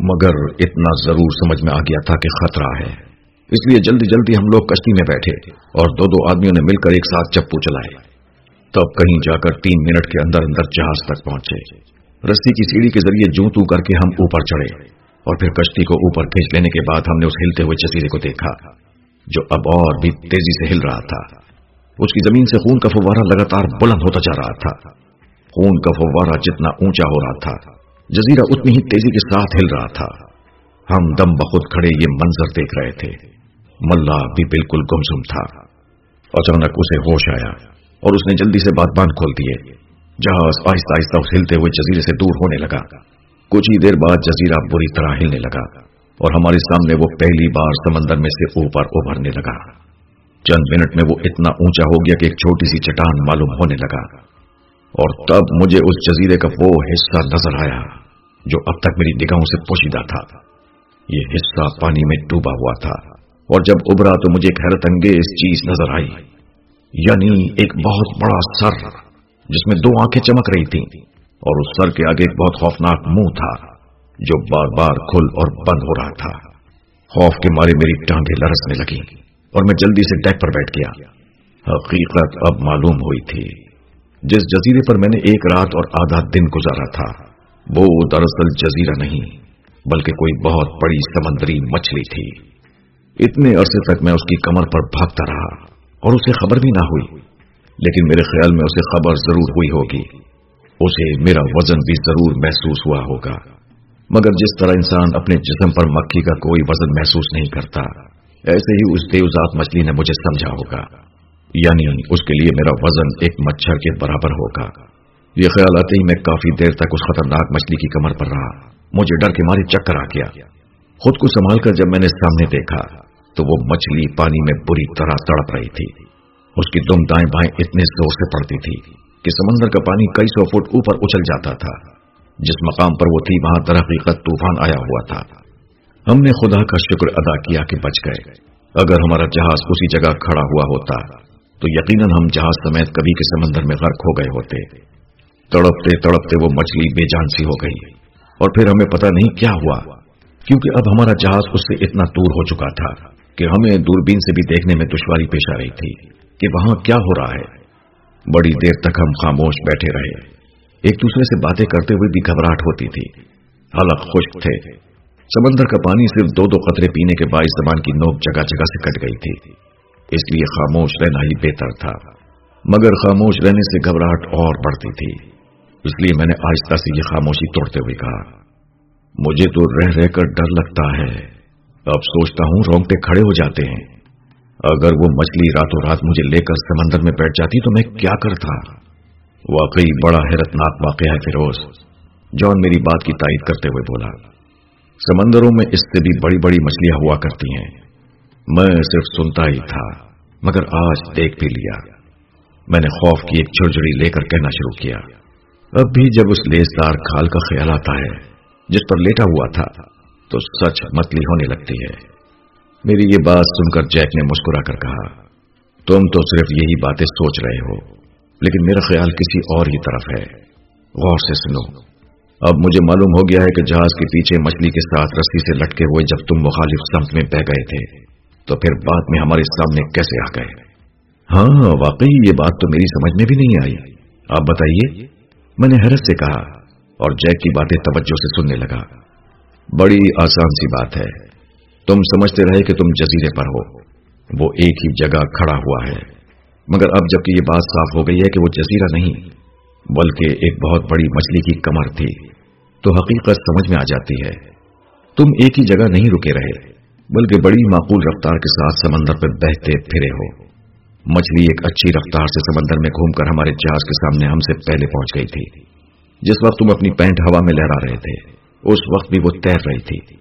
مگر اتنا ضرور سمجھ میں آ گیا تھا کہ خطرہ ہے۔ اس لیے جلدی جلدی ہم لوگ کشتی میں بیٹھے اور دو دو آدمیوں نے مل کر ایک ساتھ چپو چلائے۔ تب کہیں جا کر تین منٹ کے اندر اندر جہاز تک پہنچے۔ رسی کی سیڑھی کے ذریعے جو تو کر کے ہم اوپر چڑھے اور پھر کشتی کو اوپر کھینچ لینے کے بعد ہم نے اس ہلتے ہوئے جزیرے کو دیکھا، جو اب اور بھی تیزی سے ہل رہا تھا۔ اس کی زمین سے خون کا فوارہ لگاتار بلند ہوتا جا رہا تھا۔ خون کا فوارہ جتنا اونچا ہو رہا تھا جزیرہ اتنی ہی تیزی کے ساتھ ہل رہا تھا۔ ہم دم بخود کھڑے یہ منظر دیکھ رہے تھے۔ ملا بھی بالکل گمسم تھا۔ اچانک اسے ہوش آیا اور اس نے جلدی سے بات بان کھول دیے۔ جہاز آہستہ آہستہ ہلتے ہوئے جزیرے سے دور ہونے لگا۔ کچھ ہی دیر بعد جزیرہ بری طرح ہلنے لگا اور ہمارے سامنے وہ پہلی بار سمندر میں سے اوپر ابھرنے لگا۔ چند منٹ میں وہ اتنا اونچا ہو گیا کہ ایک چھوٹی سی چٹان معلوم ہونے لگا۔ اور تب مجھے اس جزیرے کا وہ حصہ نظر آیا جو اب تک میری نگاہوں سے پوشیدہ تھا۔ یہ حصہ پانی میں ڈوبا ہوا تھا اور جب ابھرا تو مجھے ایک حیرت انگیز چیز نظر آئی۔ یعنی ایک بہت بڑا سر جس میں دو آنکھیں چمک رہی تھیں اور اس سر کے آگے ایک بہت خوفناک منہ تھا جو بار بار کھل اور بند ہو رہا تھا۔ خوف کے مارے میری ٹانگیں لرسنے لگی اور میں جلدی سے ڈیک پر بیٹھ گیا۔ حقیقت اب معلوم ہوئی تھی۔ جس جزیرے پر میں نے ایک رات اور آدھا دن گزارا تھا، وہ دراصل جزیرہ نہیں، بلکہ کوئی بہت بڑی سمندری مچھلی تھی۔ اتنے عرصے تک میں اس کی کمر پر بھاگتا رہا اور اسے خبر بھی نہ ہوئی، لیکن میرے خیال میں اسے خبر ضرور ہوئی ہوگی۔ اسے میرا وزن بھی ضرور محسوس ہوا ہوگا۔ مگر جس طرح انسان اپنے جسم پر مکھی کا کوئی وزن محسوس نہیں کرتا، ایسے ہی اس دیوزات مچھلی نے مجھے سمجھا ہوگا۔ یعنی اس کے لیے میرا وزن ایک مچھر کے برابر ہوگا۔ یہ خیال آتے ہی میں کافی دیر تک اس خطرناک مچھلی کی کمر پر رہا۔ مجھے ڈر کے ماری چکر آ گیا۔ خود کو سنبھال کر جب میں نے سامنے دیکھا، تو وہ مچھلی پانی میں بری طرح تڑپ رہی تھی۔ اس کی دم دائیں بائیں اتنے زور سے پڑتی تھی کہ سمندر کا پانی کئی سو فٹ اوپر اچھل جاتا تھا۔ جس مقام پر وہ تھی، وہاں در حقیقت طوفان آیا ہوا تھا۔ ہم نے خدا کا شکر ادا کیا کہ بچ گئے۔ اگر ہمارا جہاز اسی جگہ کھڑا ہوا ہوتا تو یقیناً ہم جہاز سمیت کبھی کے سمندر میں غرق ہو گئے ہوتے۔ تڑپتے تڑپتے وہ مچھلی بے جان سی ہو گئی۔ اور پھر ہمیں پتہ نہیں کیا ہوا، کیونکہ اب ہمارا جہاز اس سے اتنا دور ہو چکا تھا کہ ہمیں دوربین سے بھی دیکھنے میں دشواری پیش آ رہی تھی کہ وہاں کیا ہو رہا ہے۔ بڑی دیر تک ہم خاموش بیٹھے رہے۔ ایک دوسرے سے باتیں کرتے ہوئے بھی گھبراہٹ ہوتی تھی۔ حلق خشک تھے۔ سمندر کا پانی صرف دو دو قطرے پینے کے باعث زبان کی نوک جگہ جگہ سے کٹ گئی تھی۔ اس لیے خاموش رہنا ہی بہتر تھا۔ مگر خاموش رہنے سے گھبراہٹ اور بڑھتی تھی۔ اس لیے میں نے آہستہ سے یہ خاموشی توڑتے ہوئے کہا، مجھے تو رہ رہ کر ڈر لگتا ہے۔ اب سوچتا ہوں رونگٹے کھڑے ہو جاتے ہیں۔ اگر وہ مچھلی راتوں رات مجھے لے کر سمندر میں بیٹھ جاتی تو میں کیا کرتا واقعی بڑا حیرتناک واقعہ ہے فیروز۔ جان میری بات کی تائید کرتے ہوئے بولا، سمندروں میں اس سے بھی بڑی بڑی مچھلیاں ہوا کرتی ہیں۔ میں صرف سنتا ہی تھا، مگر آج دیکھ بھی لیا۔ میں نے خوف کی ایک چھڑجڑی لے کر کہنا شروع کیا۔ اب بھی جب اس لیسدار کھال کا خیال آتا ہے، جس پر لیٹا ہوا تھا، تو سچ متلی ہونے لگتی ہے۔ میری یہ بات سن کر جیک نے مسکرا کر کہا، تم تو صرف یہی باتیں سوچ رہے ہو، لیکن میرا خیال کسی اور ہی طرف ہے۔ غور سے سنو۔ اب مجھے معلوم ہو گیا ہے کہ جہاز کے پیچھے مچھلی کے ساتھ رسی سے لٹکے ہوئے جب تم مخالف سمت میں بہ گئے تھے۔ تو پھر بعد میں ہمارے سامنے کیسے آ گئے؟ ہاں واقعی یہ بات تو میری سمجھ میں بھی نہیں آئی۔ آپ بتائیے، میں نے حیرت سے کہا اور جیک کی باتیں توجہ سے سننے لگا۔ بڑی آسان سی بات ہے۔ تم سمجھتے رہے کہ تم جزیرے پر ہو۔ وہ ایک ہی جگہ کھڑا ہوا ہے۔ مگر اب جبکہ یہ بات صاف ہو گئی ہے کہ وہ جزیرہ نہیں، بلکہ ایک بہت بڑی مچھلی کی کمر تھی، تو حقیقت سمجھ میں آ جاتی ہے۔ تم ایک ہی جگہ نہیں رکے رہے۔ بلکہ بڑی معقول رفتار کے ساتھ سمندر پہ بہتے پھرے ہو۔ مچھلی ایک اچھی رفتار سے سمندر میں گھوم کر ہمارے جہاز کے سامنے ہم سے پہلے پہنچ گئی تھی۔ جس وقت تم اپنی پینٹ ہوا میں لہرا رہے تھے، اس وقت بھی وہ تیر رہی تھی۔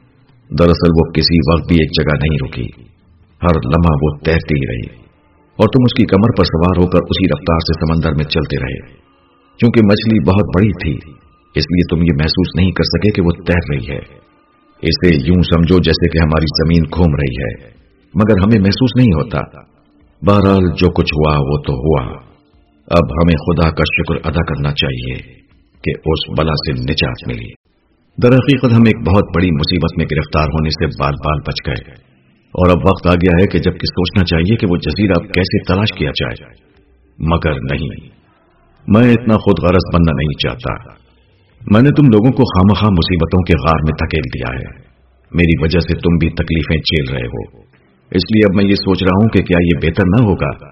دراصل وہ کسی وقت بھی ایک جگہ نہیں رکی۔ ہر لمحہ وہ تیرتی ہی رہی۔ اور تم اس کی کمر پر سوار ہو کر اسی رفتار سے سمندر میں چلتے رہے۔ کیونکہ مچھلی بہت بڑی تھی، اس لیے تم یہ محسوس نہیں کر سکے کہ وہ تیر رہی ہے۔ اسے یوں سمجھو جیسے کہ ہماری زمین گھوم رہی ہے، مگر ہمیں محسوس نہیں ہوتا۔ بہرحال جو کچھ ہوا وہ تو ہوا۔ اب ہمیں خدا کا شکر ادا کرنا چاہیے کہ اس بلا سے نجات ملی۔ در حقیقت ہم ایک بہت بڑی مصیبت میں گرفتار ہونے سے بال بال بچ گئے۔ اور اب وقت آ گیا ہے کہ جبکہ سوچنا چاہیے کہ وہ جزیرہ کیسے تلاش کیا جائے۔ مگر نہیں، میں اتنا خود غرض بننا نہیں چاہتا۔ میں نے تم لوگوں کو خامخواہ مصیبتوں کے غار میں تکیل دیا ہے۔ میری وجہ سے تم بھی تکلیفیں جھیل رہے ہو۔ اس لیے اب میں یہ سوچ رہا ہوں کہ کیا یہ بہتر نہ ہوگا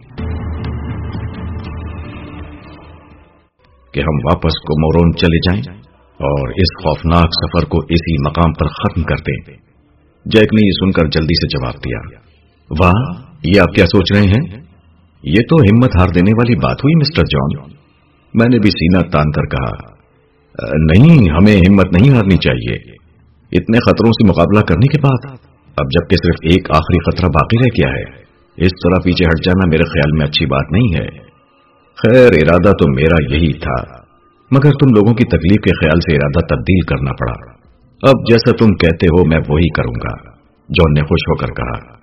کہ ہم واپس کو مورون چلے جائیں اور اس خوفناک سفر کو اسی مقام پر ختم کر دیں۔ جیک نے یہ سن کر جلدی سے جواب دیا۔ واہ، یہ آپ کیا سوچ رہے ہیں؟ یہ تو ہمت ہار دینے والی بات ہوئی، مسٹر جان۔ میں نے بھی سینا تان کر کہا نہیں، ہمیں ہمت نہیں ہارنی چاہیے۔ اتنے خطروں سے مقابلہ کرنے کے بعد، اب جبکہ صرف ایک آخری خطرہ باقی رہ گیا ہے، اس طرح پیچھے ہٹ جانا میرے خیال میں اچھی بات نہیں ہے۔ خیر، ارادہ تو میرا یہی تھا، مگر تم لوگوں کی تکلیف کے خیال سے ارادہ تبدیل کرنا پڑا۔ اب جیسا تم کہتے ہو، میں وہی کروں گا جون نے خوش ہو کر کہا۔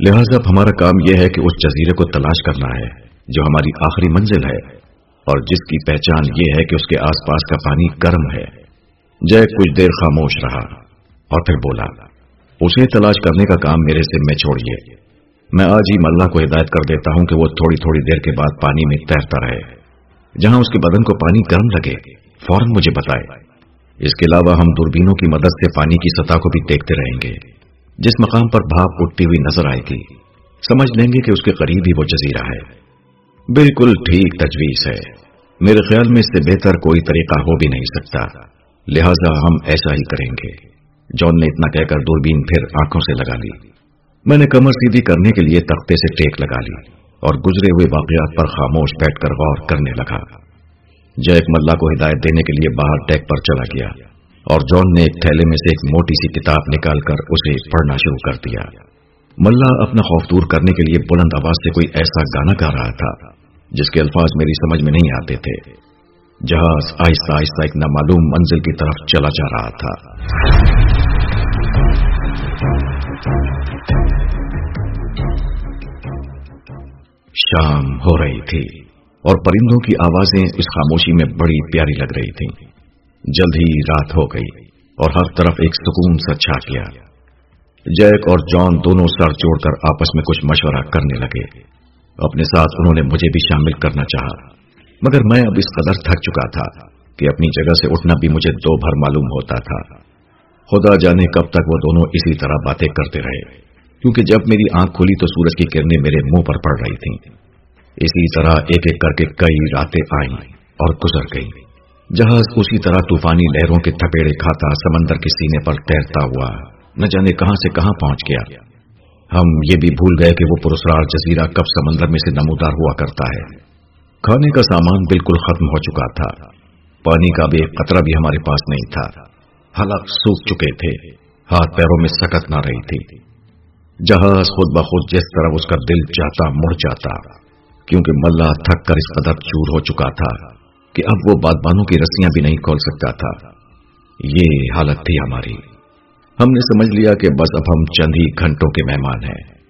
لہذا اب ہمارا کام یہ ہے کہ اس جزیرے کو تلاش کرنا ہے، جو ہماری آخری منزل ہے۔ اور جس کی پہچان یہ ہے کہ اس کے آس پاس کا پانی گرم ہے۔ جے کچھ دیر خاموش رہا اور پھر بولا، اسے تلاش کرنے کا کام میرے سے میں چھوڑیے۔ میں آج ہی ملا کو ہدایت کر دیتا ہوں کہ وہ تھوڑی تھوڑی دیر کے بعد پانی میں تیرتا رہے۔ جہاں اس کے بدن کو پانی گرم لگے، فوراً مجھے بتائے۔ اس کے علاوہ ہم دوربینوں کی مدد سے پانی کی سطح کو بھی دیکھتے رہیں گے۔ جس مقام پر بھاپ اٹھتی ہوئی نظر آئے گی، سمجھ لیں گے کہ اس کے قریب ہی وہ جزیرہ ہے۔ بالکل ٹھیک تجویز ہے۔ میرے خیال میں اس سے بہتر کوئی طریقہ ہو بھی نہیں سکتا۔ لہذا ہم ایسا ہی کریں گے۔ جون نے اتنا کہہ کر دوربین پھر آنکھوں سے لگا لی۔ میں نے کمر سیدھی کرنے کے لیے تختے سے ٹیک لگا لی اور گزرے ہوئے واقعات پر خاموش بیٹھ کر غور کرنے لگا۔ جیک ملا کو ہدایت دینے کے لیے باہر ٹیک پر چلا گیا اور جون نے ایک تھیلے میں سے ایک موٹی سی کتاب نکال کر اسے پڑھنا شروع کر دیا۔ ملا اپنا خوف دور کرنے کے لیے بلند آواز سے کوئی ایسا گانا گا رہا تھا۔ جس کے الفاظ میری سمجھ میں نہیں آتے تھے۔ جہاز آہستہ آہستہ ایک نامعلوم منزل کی طرف چلا جا رہا تھا۔ شام ہو رہی تھی اور پرندوں کی آوازیں اس خاموشی میں بڑی پیاری لگ رہی تھیں۔ جلد ہی رات ہو گئی اور ہر طرف ایک سکون سا چھا گیا۔ جیک اور جان دونوں سر جوڑ کر آپس میں کچھ مشورہ کرنے لگے۔ اپنے ساتھ انہوں نے مجھے بھی شامل کرنا چاہا۔ مگر میں اب اس قدر تھک چکا تھا کہ اپنی جگہ سے اٹھنا بھی مجھے دو بھر معلوم ہوتا تھا۔ خدا جانے کب تک وہ دونوں اسی طرح باتیں کرتے رہے، کیونکہ جب میری آنکھ کھلی تو سورج کی کرنیں میرے منہ پر پڑ رہی تھیں۔ اسی طرح ایک ایک کر کے کئی راتیں آئیں اور گزر گئیں۔ جہاز اسی طرح طوفانی لہروں کے تھپیڑے کھاتا سمندر کے سینے پر تیرتا ہوا، نہ جانے کہاں سے کہاں پہنچ گیا۔ ہم یہ بھی بھول گئے کہ وہ پرسرار جزیرہ کب سمندر میں سے نمودار ہوا کرتا ہے۔ کھانے کا سامان بالکل ختم ہو چکا تھا۔ پانی کا بھی ایک قطرہ بھی ہمارے پاس نہیں تھا۔ حلق سوکھ چکے تھے۔ ہاتھ پیروں میں سکت نہ رہی تھی۔ جہاز خود بخود جس طرح اس کا دل چاہتا مڑ جاتا، کیونکہ ملا تھک کر اس قدر چور ہو چکا تھا کہ اب وہ بادبانوں کی رسیاں بھی نہیں کھول سکتا تھا۔ یہ حالت تھی ہماری۔ ہم نے سمجھ لیا کہ بس اب ہم چند ہی گھنٹوں کے مہمان ہیں۔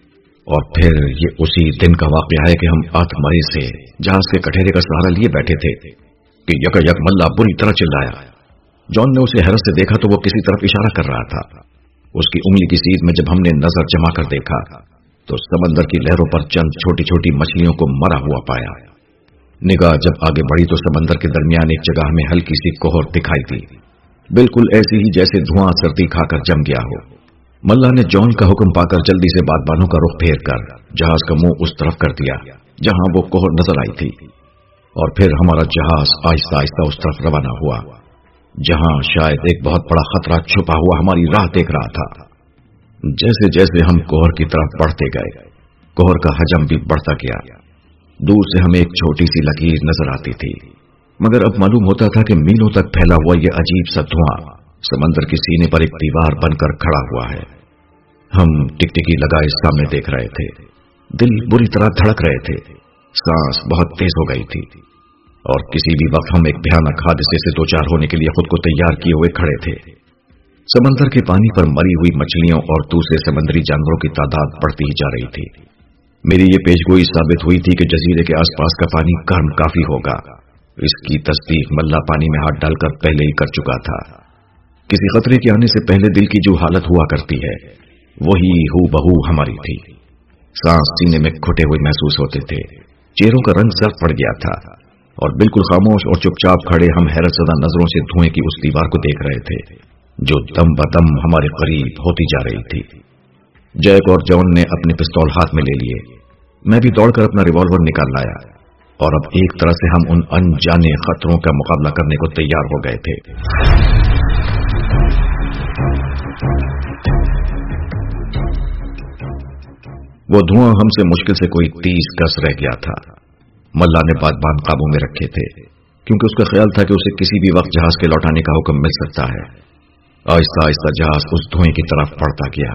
اور پھر یہ اسی دن کا واقعہ ہے کہ ہم آت مری سے جہاز کے کٹہرے کا سہارا لیے بیٹھے تھے کہ یک یک ملا بری طرح چلایا۔ جان نے اسے حیرت سے دیکھا تو وہ کسی طرف اشارہ کر رہا تھا۔ اس کی انگلی کی سیٹ میں جب ہم نے نظر جما کر دیکھا تو سمندر کی لہروں پر چند چھوٹی چھوٹی مچھلیوں کو مرا ہوا پایا۔ نگاہ جب آگے بڑھی تو سمندر کے درمیان ایک جگہ میں ہلکی سی کوہر دکھائی دی۔ بالکل ایسی ہی جیسے دھواں سردی کھا کر جم گیا ہو۔ ملا نے جون کا حکم پا کر جلدی سے بادبانوں کا رخ پھیر کر جہاز کا منہ اس طرف کر دیا، جہاں وہ کوہر نظر آئی تھی۔ اور پھر ہمارا جہاز آہستہ آہستہ اس طرف روانہ ہوا، جہاں شاید ایک بہت بڑا خطرہ چھپا ہوا ہماری راہ دیکھ رہا تھا۔ جیسے جیسے ہم کوہر کی طرف بڑھتے گئے، کوہر کا حجم بھی بڑھتا گیا۔ دور سے ہمیں ایک چھوٹی سی لکیر نظر آتی تھی۔ مگر اب معلوم ہوتا تھا کہ میلوں تک پھیلا ہوا یہ عجیب سا دھواں سمندر کے سینے پر ایک دیوار بن کر کھڑا ہوا ہے۔ ہم ٹک ٹکی لگائے سامنے دیکھ رہے تھے۔ دل بری طرح دھڑک رہے تھے۔ سانس بہت تیز ہو گئی تھی۔ اور کسی بھی وقت ہم ایک بھیانک حادثے سے دو چار ہونے کے لیے خود کو تیار کیے ہوئے کھڑے تھے۔ سمندر کے پانی پر مری ہوئی مچھلیوں اور دوسرے سمندری جانوروں کی تعداد بڑھتی ہی جا رہی تھی۔ میری یہ پیشگوئی ثابت ہوئی تھی کہ جزیرے کے آس پاس کا پانی گرم کافی ہوگا۔ اس کی تصدیق ملا پانی میں ہاتھ ڈال کر پہلے ہی کر چکا تھا۔ کسی خطرے کے آنے سے پہلے دل کی جو حالت ہوا کرتی ہے، وہی ہو بہو ہماری تھی۔ سانس سینے میں کھٹے ہوئے محسوس ہوتے تھے۔ چہروں کا رنگ سر پڑ گیا تھا۔ اور بالکل خاموش اور چپ چاپ کھڑے ہم حیرت زدہ نظروں سے دھوئیں کی اس دیوار کو دیکھ رہے تھے، جو دم بدم ہمارے قریب ہوتی جا رہی تھی۔ جیک اور جون نے اپنے پستول ہاتھ میں لے لیے۔ میں بھی دوڑ کر اپنا ریوالور نکال لایا۔ اور اب ایک طرح سے ہم ان انجانے خطروں کا مقابلہ کرنے کو تیار ہو گئے تھے۔ وہ دھواں ہم سے مشکل سے کوئی تیس گز رہ گیا تھا۔ ملا نے بات بان قابو میں رکھے تھے، کیونکہ اس کا خیال تھا کہ اسے کسی بھی وقت جہاز کے لوٹانے کا حکم مل سکتا ہے۔ آہستہ آہستہ جہاز اس دھوئیں کی طرف بڑھتا گیا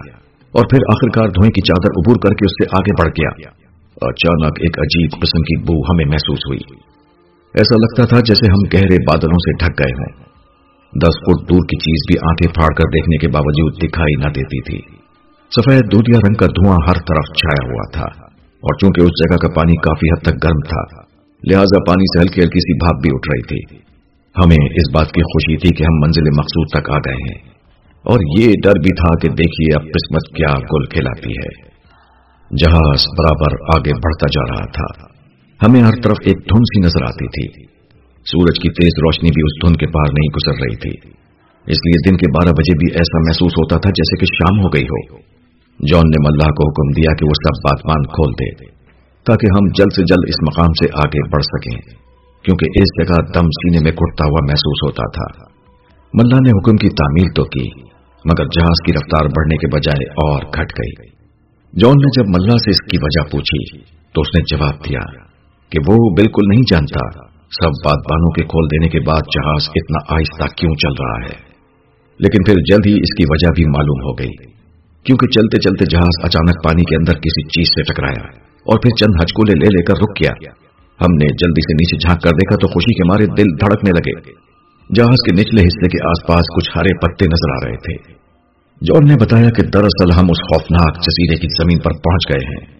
اور پھر آخرکار دھوئیں کی چادر عبور کر کے اس سے آگے بڑھ گیا۔ اچانک ایک عجیب قسم کی بو ہمیں محسوس ہوئی۔ ایسا لگتا تھا جیسے ہم گہرے بادلوں سے ڈھک گئے ہوں۔ دس فٹ دور کی چیز بھی آنکھیں پھاڑ کر دیکھنے کے باوجود دکھائی نہ دیتی تھی۔ سفید دودیا رنگ کا دھواں ہر طرف چھایا ہوا تھا اور چونکہ اس جگہ کا پانی کافی حد تک گرم تھا، لہذا پانی سے ہلکی ہلکی سی بھاپ بھی اٹھ رہی تھی۔ ہمیں اس بات کی خوشی تھی کہ ہم منزل مقصود تک آ گئے ہیں۔ اور یہ ڈر بھی تھا کہ دیکھیے اب قسمت کیا گل کھلاتی ہے۔ جہاز برابر آگے بڑھتا جا رہا تھا۔ ہمیں ہر طرف ایک دھن سی نظر آتی تھی۔ سورج کی تیز روشنی بھی اس دھن کے پار نہیں گزر رہی تھی۔ اس لیے دن کے بارہ بجے بھی ایسا محسوس ہوتا تھا جیسے کہ شام ہو گئی ہو۔ جون نے ملا کو حکم دیا کہ وہ سب بات مان کھول دے، تاکہ ہم جلد سے جلد اس مقام سے آگے بڑھ سکیں، کیونکہ اس جگہ دم سینے میں کٹتا ہوا محسوس ہوتا تھا۔ ملا نے حکم کی تعمیل تو کی، مگر جہاز کی رفتار بڑھنے کے بجائے اور گھٹ گئی۔ جون نے جب ملا سے اس کی وجہ پوچھی تو اس نے جواب دیا کہ وہ بالکل نہیں جانتا سب بات بانوں کے کھول دینے کے بعد جہاز اتنا آہستہ کیوں چل رہا ہے۔ لیکن پھر جلد ہی اس کی وجہ بھی معلوم ہو گئی، کیونکہ چلتے چلتے جہاز اچانک پانی کے اندر کسی چیز سے ٹکرایا اور پھر چند ہچکولے لے لے کر رک گیا۔ ہم نے جلدی سے نیچے جھانک کر دیکھا تو خوشی کے مارے دل دھڑکنے لگے۔ جہاز کے نچلے حصے کے آس پاس کچھ ہرے پتے نظر آ رہے تھے۔ جون نے بتایا کہ دراصل ہم اس خوفناک جزیرے کی زمین پر پہنچ گئے ہیں۔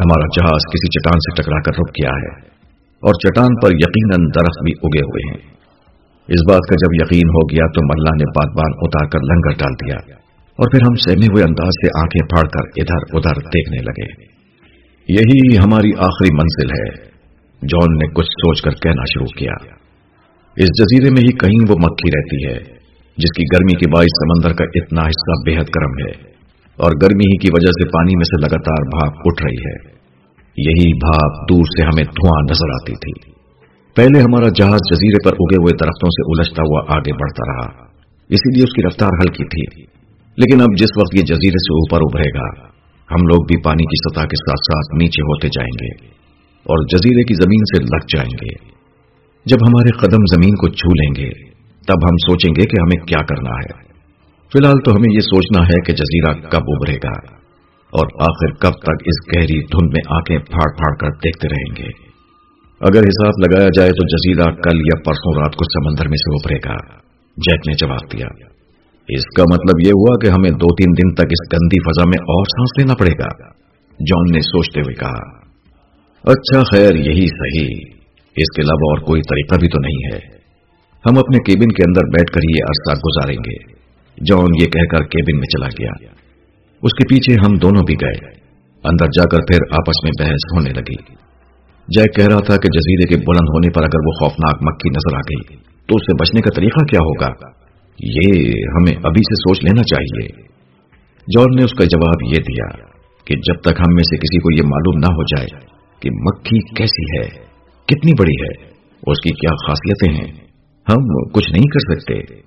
ہمارا جہاز کسی چٹان سے ٹکرا کر رک گیا ہے اور چٹان پر یقیناً درخت بھی اگے ہوئے ہیں۔ اس بات کا جب یقین ہو گیا تو ملا نے بات بان اتار کر لنگر ڈال دیا اور پھر ہم سہمے ہوئے انداز سے آنکھیں پھاڑ کر ادھر ادھر دیکھنے لگے۔ یہی ہماری آخری منزل ہے جون نے کچھ سوچ کر کہنا شروع کیا۔ اس جزیرے میں ہی کہیں وہ مکھی رہتی ہے۔ جس کی گرمی کے باعث سمندر کا اتنا حصہ بے حد گرم ہے اور گرمی ہی کی وجہ سے پانی میں سے لگاتار بھاپ اٹھ رہی ہے۔ یہی بھاپ دور سے ہمیں دھواں نظر آتی تھی۔ پہلے ہمارا جہاز جزیرے پر اگے ہوئے درختوں سے الجھتا ہوا آگے بڑھتا رہا۔ اسی لیے اس کی رفتار ہلکی تھی۔ لیکن اب جس وقت یہ جزیرے سے اوپر ابھرے گا، ہم لوگ بھی پانی کی سطح کے ساتھ ساتھ نیچے ہوتے جائیں گے اور جزیرے کی زمین سے لگ جائیں گے۔ جب ہمارے قدم زمین کو چھو لیں گے تب ہم سوچیں گے کہ ہمیں کیا کرنا ہے۔ فی الحال تو ہمیں یہ سوچنا ہے کہ جزیرہ کب ابھرے گا اور آخر کب تک اس گہری دھند میں آنکھیں پھاڑ پھاڑ کر دیکھتے رہیں گے۔ اگر حساب لگایا جائے تو جزیرہ کل یا پرسوں رات کو سمندر میں سے ابھرے گا۔ جیک نے جواب دیا۔ اس کا مطلب یہ ہوا کہ ہمیں دو تین دن تک اس گندی فضا میں اور سانس لینا پڑے گا۔ جان نے سوچتے ہوئے کہا۔ اچھا خیر، یہی صحیح۔ اس کے علاوہ اور کوئی طریقہ بھی تو نہیں ہے۔ ہم اپنے کیبن کے اندر بیٹھ کر یہ عرصہ گزاریں گے۔ جان یہ کہہ کر کیبن میں چلا گیا۔ اس کے پیچھے ہم دونوں بھی گئے۔ اندر جا کر پھر آپس میں بحث ہونے لگی۔ جے کہہ رہا تھا کہ جزیرے کے بلند ہونے پر اگر وہ خوفناک مکھی نظر آ گئی تو اس سے بچنے کا طریقہ کیا ہوگا؟ یہ ہمیں ابھی سے سوچ لینا چاہیے۔ جان نے اس کا جواب یہ دیا کہ جب تک ہم میں سے کسی کو یہ معلوم نہ ہو جائے کہ مکھی کیسی ہے، کتنی بڑی ہے اس کی کیا خاصیتیں ہیں۔ ہم کچھ نہیں کر سکتے۔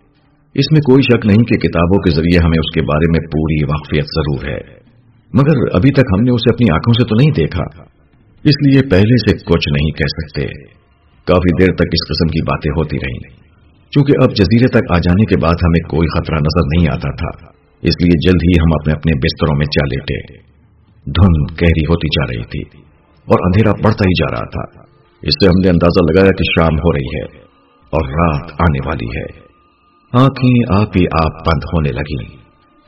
اس میں کوئی شک نہیں کہ کتابوں کے ذریعے ہمیں اس کے بارے میں پوری واقفیت ضرور ہے۔ مگر ابھی تک ہم نے اسے اپنی آنکھوں سے تو نہیں دیکھا۔ اس لیے پہلے سے کچھ نہیں کہہ سکتے۔ کافی دیر تک اس قسم کی باتیں ہوتی رہی چونکہ اب جزیرے تک آ جانے کے بعد ہمیں کوئی خطرہ نظر نہیں آتا تھا۔ اس لیے جلد ہی ہم اپنے اپنے بستروں میں چا لیٹے دھن گہری ہوتی جا رہی تھی اور اندھیرا بڑھتا ہی جا رہا تھا۔ اس سے ہم نے اندازہ لگایا کہ شام ہو رہی ہے۔ اور رات آنے والی ہے۔ آنکھیں آپ ہی آپ بند ہونے لگی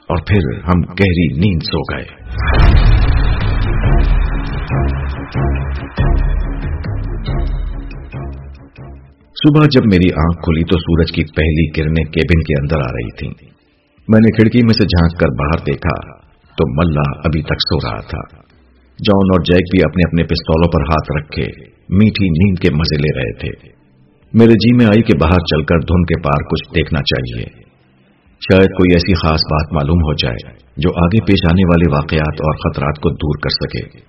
اور پھر ہم گہری نیند سو گئے۔ صبح جب میری آنکھ کھلی تو سورج کی پہلی کرنیں کیبن کے اندر آ رہی تھیں۔ میں نے کھڑکی میں سے جھانک کر باہر دیکھا تو ملا ابھی تک سو رہا تھا۔ جان اور جیک بھی اپنے اپنے پستولوں پر ہاتھ رکھے میٹھی نیند کے مزے لے رہے تھے۔ میرے جی میں آئی کہ باہر چل کر دھن کے پار کچھ دیکھنا چاہیے۔ شاید کوئی ایسی خاص بات معلوم ہو جائے جو آگے پیش آنے والے واقعات اور خطرات کو دور کر سکے۔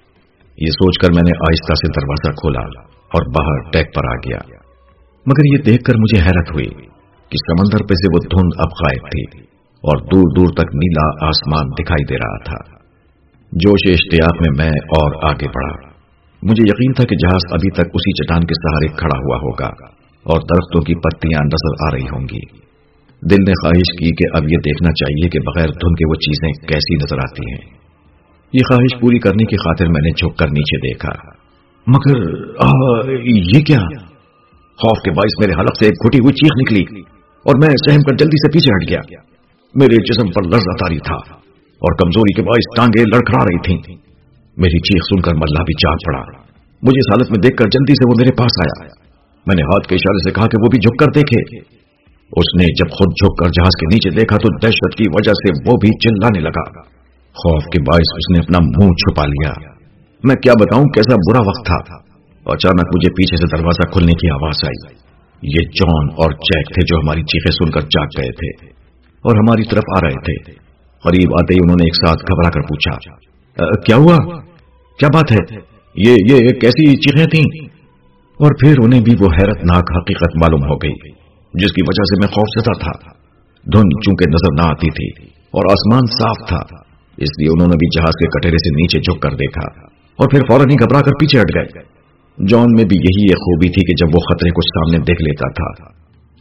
یہ سوچ کر میں نے آہستہ سے دروازہ کھولا اور باہر ٹیک پر آ گیا۔ مگر یہ دیکھ کر مجھے حیرت ہوئی کہ سمندر پہ سے وہ دھند اب غائب تھی اور دور دور تک نیلا آسمان دکھائی دے رہا تھا۔ جوش اشتیاق میں میں اور آگے بڑھا۔ مجھے یقین تھا کہ جہاز ابھی تک اسی چٹان کے سہارے کھڑا ہوا ہوگا۔ اور درختوں کی پتیاں نظر آ رہی ہوں گی۔ دل نے خواہش کی کہ اب یہ دیکھنا چاہیے کہ بغیر دھن کے وہ چیزیں کیسی نظر آتی ہیں۔ یہ خواہش پوری کرنے کی خاطر میں نے جھک کر نیچے دیکھا۔ مگر آ, یہ کیا؟ خوف کے باعث میرے حلق سے ایک گھٹی ہوئی چیخ نکلی اور میں سہم کر جلدی سے پیچھے ہٹ گیا۔ میرے جسم پر لرز اتاری تھا اور کمزوری کے باعث ٹانگیں لڑکھڑا رہی تھیں۔ میری چیخ سن کر ملا بھی جاگ پڑا۔ مجھے اس حالت میں دیکھ کر جلدی سے وہ میرے پاس آیا۔ میں نے ہاتھ کے اشارے سے کہا کہ وہ بھی جھک کر دیکھے۔ اس نے جب خود جھک کر جہاز کے نیچے دیکھا تو دہشت کی وجہ سے وہ بھی چلانے لگا۔ خوف کے باعث اس نے اپنا منہ چھپا لیا۔ میں کیا بتاؤں کیسا برا وقت تھا۔ اچانک مجھے پیچھے سے دروازہ کھلنے کی آواز آئی۔ یہ جان اور چیک تھے جو ہماری چیخیں سن کر جاگ گئے تھے اور ہماری طرف آ رہے تھے۔ قریب آتے ہی انہوں نے ایک ساتھ گھبرا کر پوچھا کیا ہوا؟ کیا بات ہے؟ یہ یہ کیسی چیخیں تھیں؟ اور پھر انہیں بھی وہ حیرت ناک حقیقت معلوم ہو گئی، جس کی وجہ سے میں خوف زدہ تھا۔ دھن چونکہ نظر نہ آتی تھی اور آسمان صاف تھا، اس لیے انہوں نے بھی جہاز کے کٹہرے سے نیچے جھک کر دیکھا۔ اور پھر فوراً ہی گھبرا کر پیچھے ہٹ گئے۔ جان میں بھی یہی ایک خوبی تھی کہ جب وہ خطرے کو سامنے دیکھ لیتا تھا،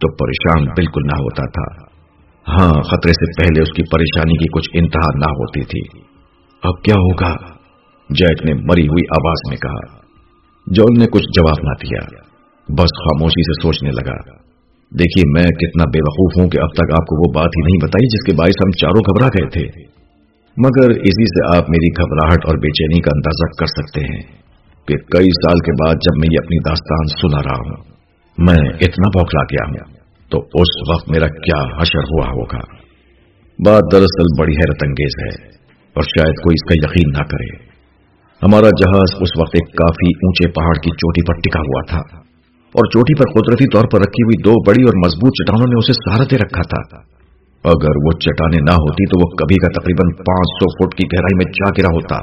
تو پریشان بالکل نہ ہوتا تھا۔ ہاں خطرے سے پہلے اس کی پریشانی کی کچھ انتہا نہ ہوتی تھی۔ اب کیا ہوگا؟ جیک نے مری ہوئی آواز میں کہا۔ جون نے کچھ جواب نہ دیا، بس خاموشی سے سوچنے لگا۔ دیکھیے، میں کتنا بے وقوف ہوں کہ اب تک آپ کو وہ بات ہی نہیں بتائی جس کے باعث ہم چاروں گھبرا گئے تھے۔ مگر اسی سے آپ میری گھبراہٹ اور بے چینی کا اندازہ کر سکتے ہیں کہ کئی سال کے بعد جب میں یہ اپنی داستان سنا رہا ہوں، میں اتنا بوکھلا گیا ہوں۔ تو اس وقت میرا کیا حشر ہوا ہوگا؟ بات دراصل بڑی حیرت انگیز ہے اور شاید کوئی اس کا یقین نہ کرے۔ ہمارا جہاز اس وقت ایک کافی اونچے پہاڑ کی چوٹی پر ٹکا ہوا تھا اور چوٹی پر قدرتی طور پر رکھی ہوئی دو بڑی اور مضبوط چٹانوں نے اسے سہارا دے رکھا تھا۔ اگر وہ چٹانیں نہ ہوتی تو وہ کبھی کا تقریباً پانچ سو فٹ کی گہرائی میں جا گرا ہوتا۔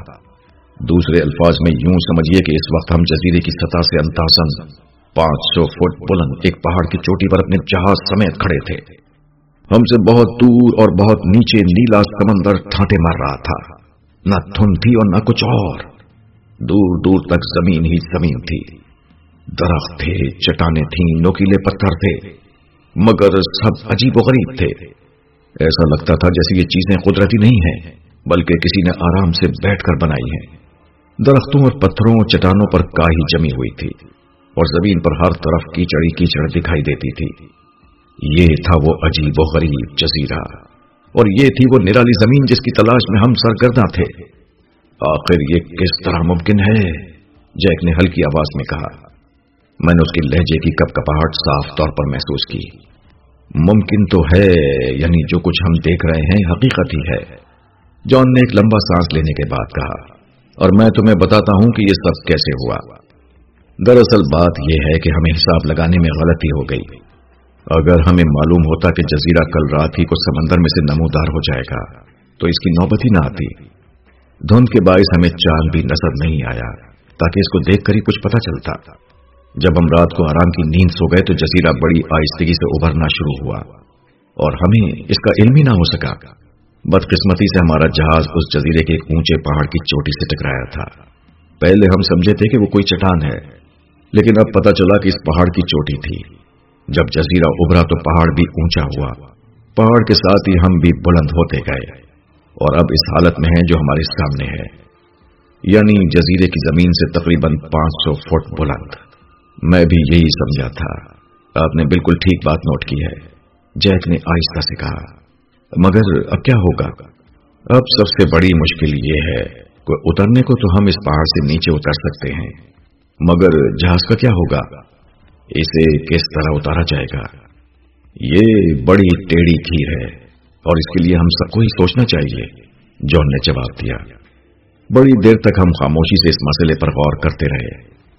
دوسرے الفاظ میں یوں سمجھیے کہ اس وقت ہم جزیرے کی سطح سے انتاسن پانچ سو فٹ بلند ایک پہاڑ کی چوٹی پر اپنے جہاز سمیت کھڑے تھے۔ ہم سے بہت دور اور بہت نیچے نیلا سمندر ٹھانٹے مار رہا تھا۔ نہ دھن تھی اور نہ کچھ اور۔ دور دور تک زمین ہی زمین تھی۔ درخت تھے، چٹانیں تھیں، نوکیلے پتھر تھے، مگر سب عجیب و غریب تھے۔ ایسا لگتا تھا جیسے یہ چیزیں قدرتی نہیں ہیں، بلکہ کسی نے آرام سے بیٹھ کر بنائی ہیں۔ درختوں اور پتھروں، چٹانوں پر کاہی جمی ہوئی تھی، اور زمین پر ہر طرف کیچڑی کیچڑ دکھائی دیتی تھی۔ یہ تھا وہ عجیب و غریب جزیرہ، اور یہ تھی وہ نرالی زمین جس کی تلاش میں ہم سرگردہ تھے۔ آخر یہ کس طرح ممکن ہے؟ جیک نے ہلکی آواز میں کہا، میں نے اس کے لہجے کی کپ کپاہٹ صاف طور پر محسوس کی۔ ممکن تو ہے یعنی جو کچھ ہم دیکھ رہے ہیں حقیقت ہی ہے۔ جان نے ایک لمبا سانس لینے کے بعد کہا، اور میں تمہیں بتاتا ہوں کہ یہ سب کیسے ہوا۔ دراصل بات یہ ہے کہ ہمیں حساب لگانے میں غلطی ہو گئی۔ اگر ہمیں معلوم ہوتا کہ جزیرہ کل رات ہی کو سمندر میں سے نمودار ہو جائے گا، تو اس کی نوبت ہی نہ آتی۔ دھند کے باعث ہمیں چاند بھی نظر نہیں آیا، تاکہ اس کو دیکھ کر ہی کچھ پتا چلتا۔ جب ہم رات کو آرام کی نیند سو گئے تو جزیرہ بڑی آہستگی سے ابھرنا شروع ہوا۔ اور ہمیں اس کا علم ہی نہ ہو سکا۔ بدقسمتی سے ہمارا جہاز اس جزیرے کے ایک اونچے پہاڑ کی چوٹی سے ٹکرایا تھا۔ پہلے ہم سمجھے تھے کہ وہ کوئی چٹان ہے، لیکن اب پتا چلا کہ اس پہاڑ کی چوٹی تھی۔ جب جزیرہ ابھرا تو پہاڑ بھی اونچا ہوا۔ پہاڑ کے ساتھ ہی ہم بھی بلند ہوتے گئے۔ اور اب اس حالت میں ہیں جو ہمارے سامنے ہے۔ یعنی جزیرے کی زمین سے تقریباً پانچ سو فٹ بلند۔ میں بھی یہی سمجھا تھا۔ آپ نے بالکل ٹھیک بات نوٹ کی ہے۔ جیک نے آہستہ سے کہا۔ مگر اب کیا ہوگا؟ اب سب سے بڑی مشکل یہ ہے کہ اترنے کو تو ہم اس پہاڑ سے نیچے اتر سکتے ہیں۔ مگر جہاز کا کیا ہوگا؟ اسے کس طرح اتارا جائے گا؟ یہ بڑی ٹیڑھی کھیر ہے۔ اور اس کے لیے ہم سب کو ہی سوچنا چاہیے۔ جون نے جواب دیا۔ بڑی دیر تک ہم خاموشی سے اس مسئلے پر غور کرتے رہے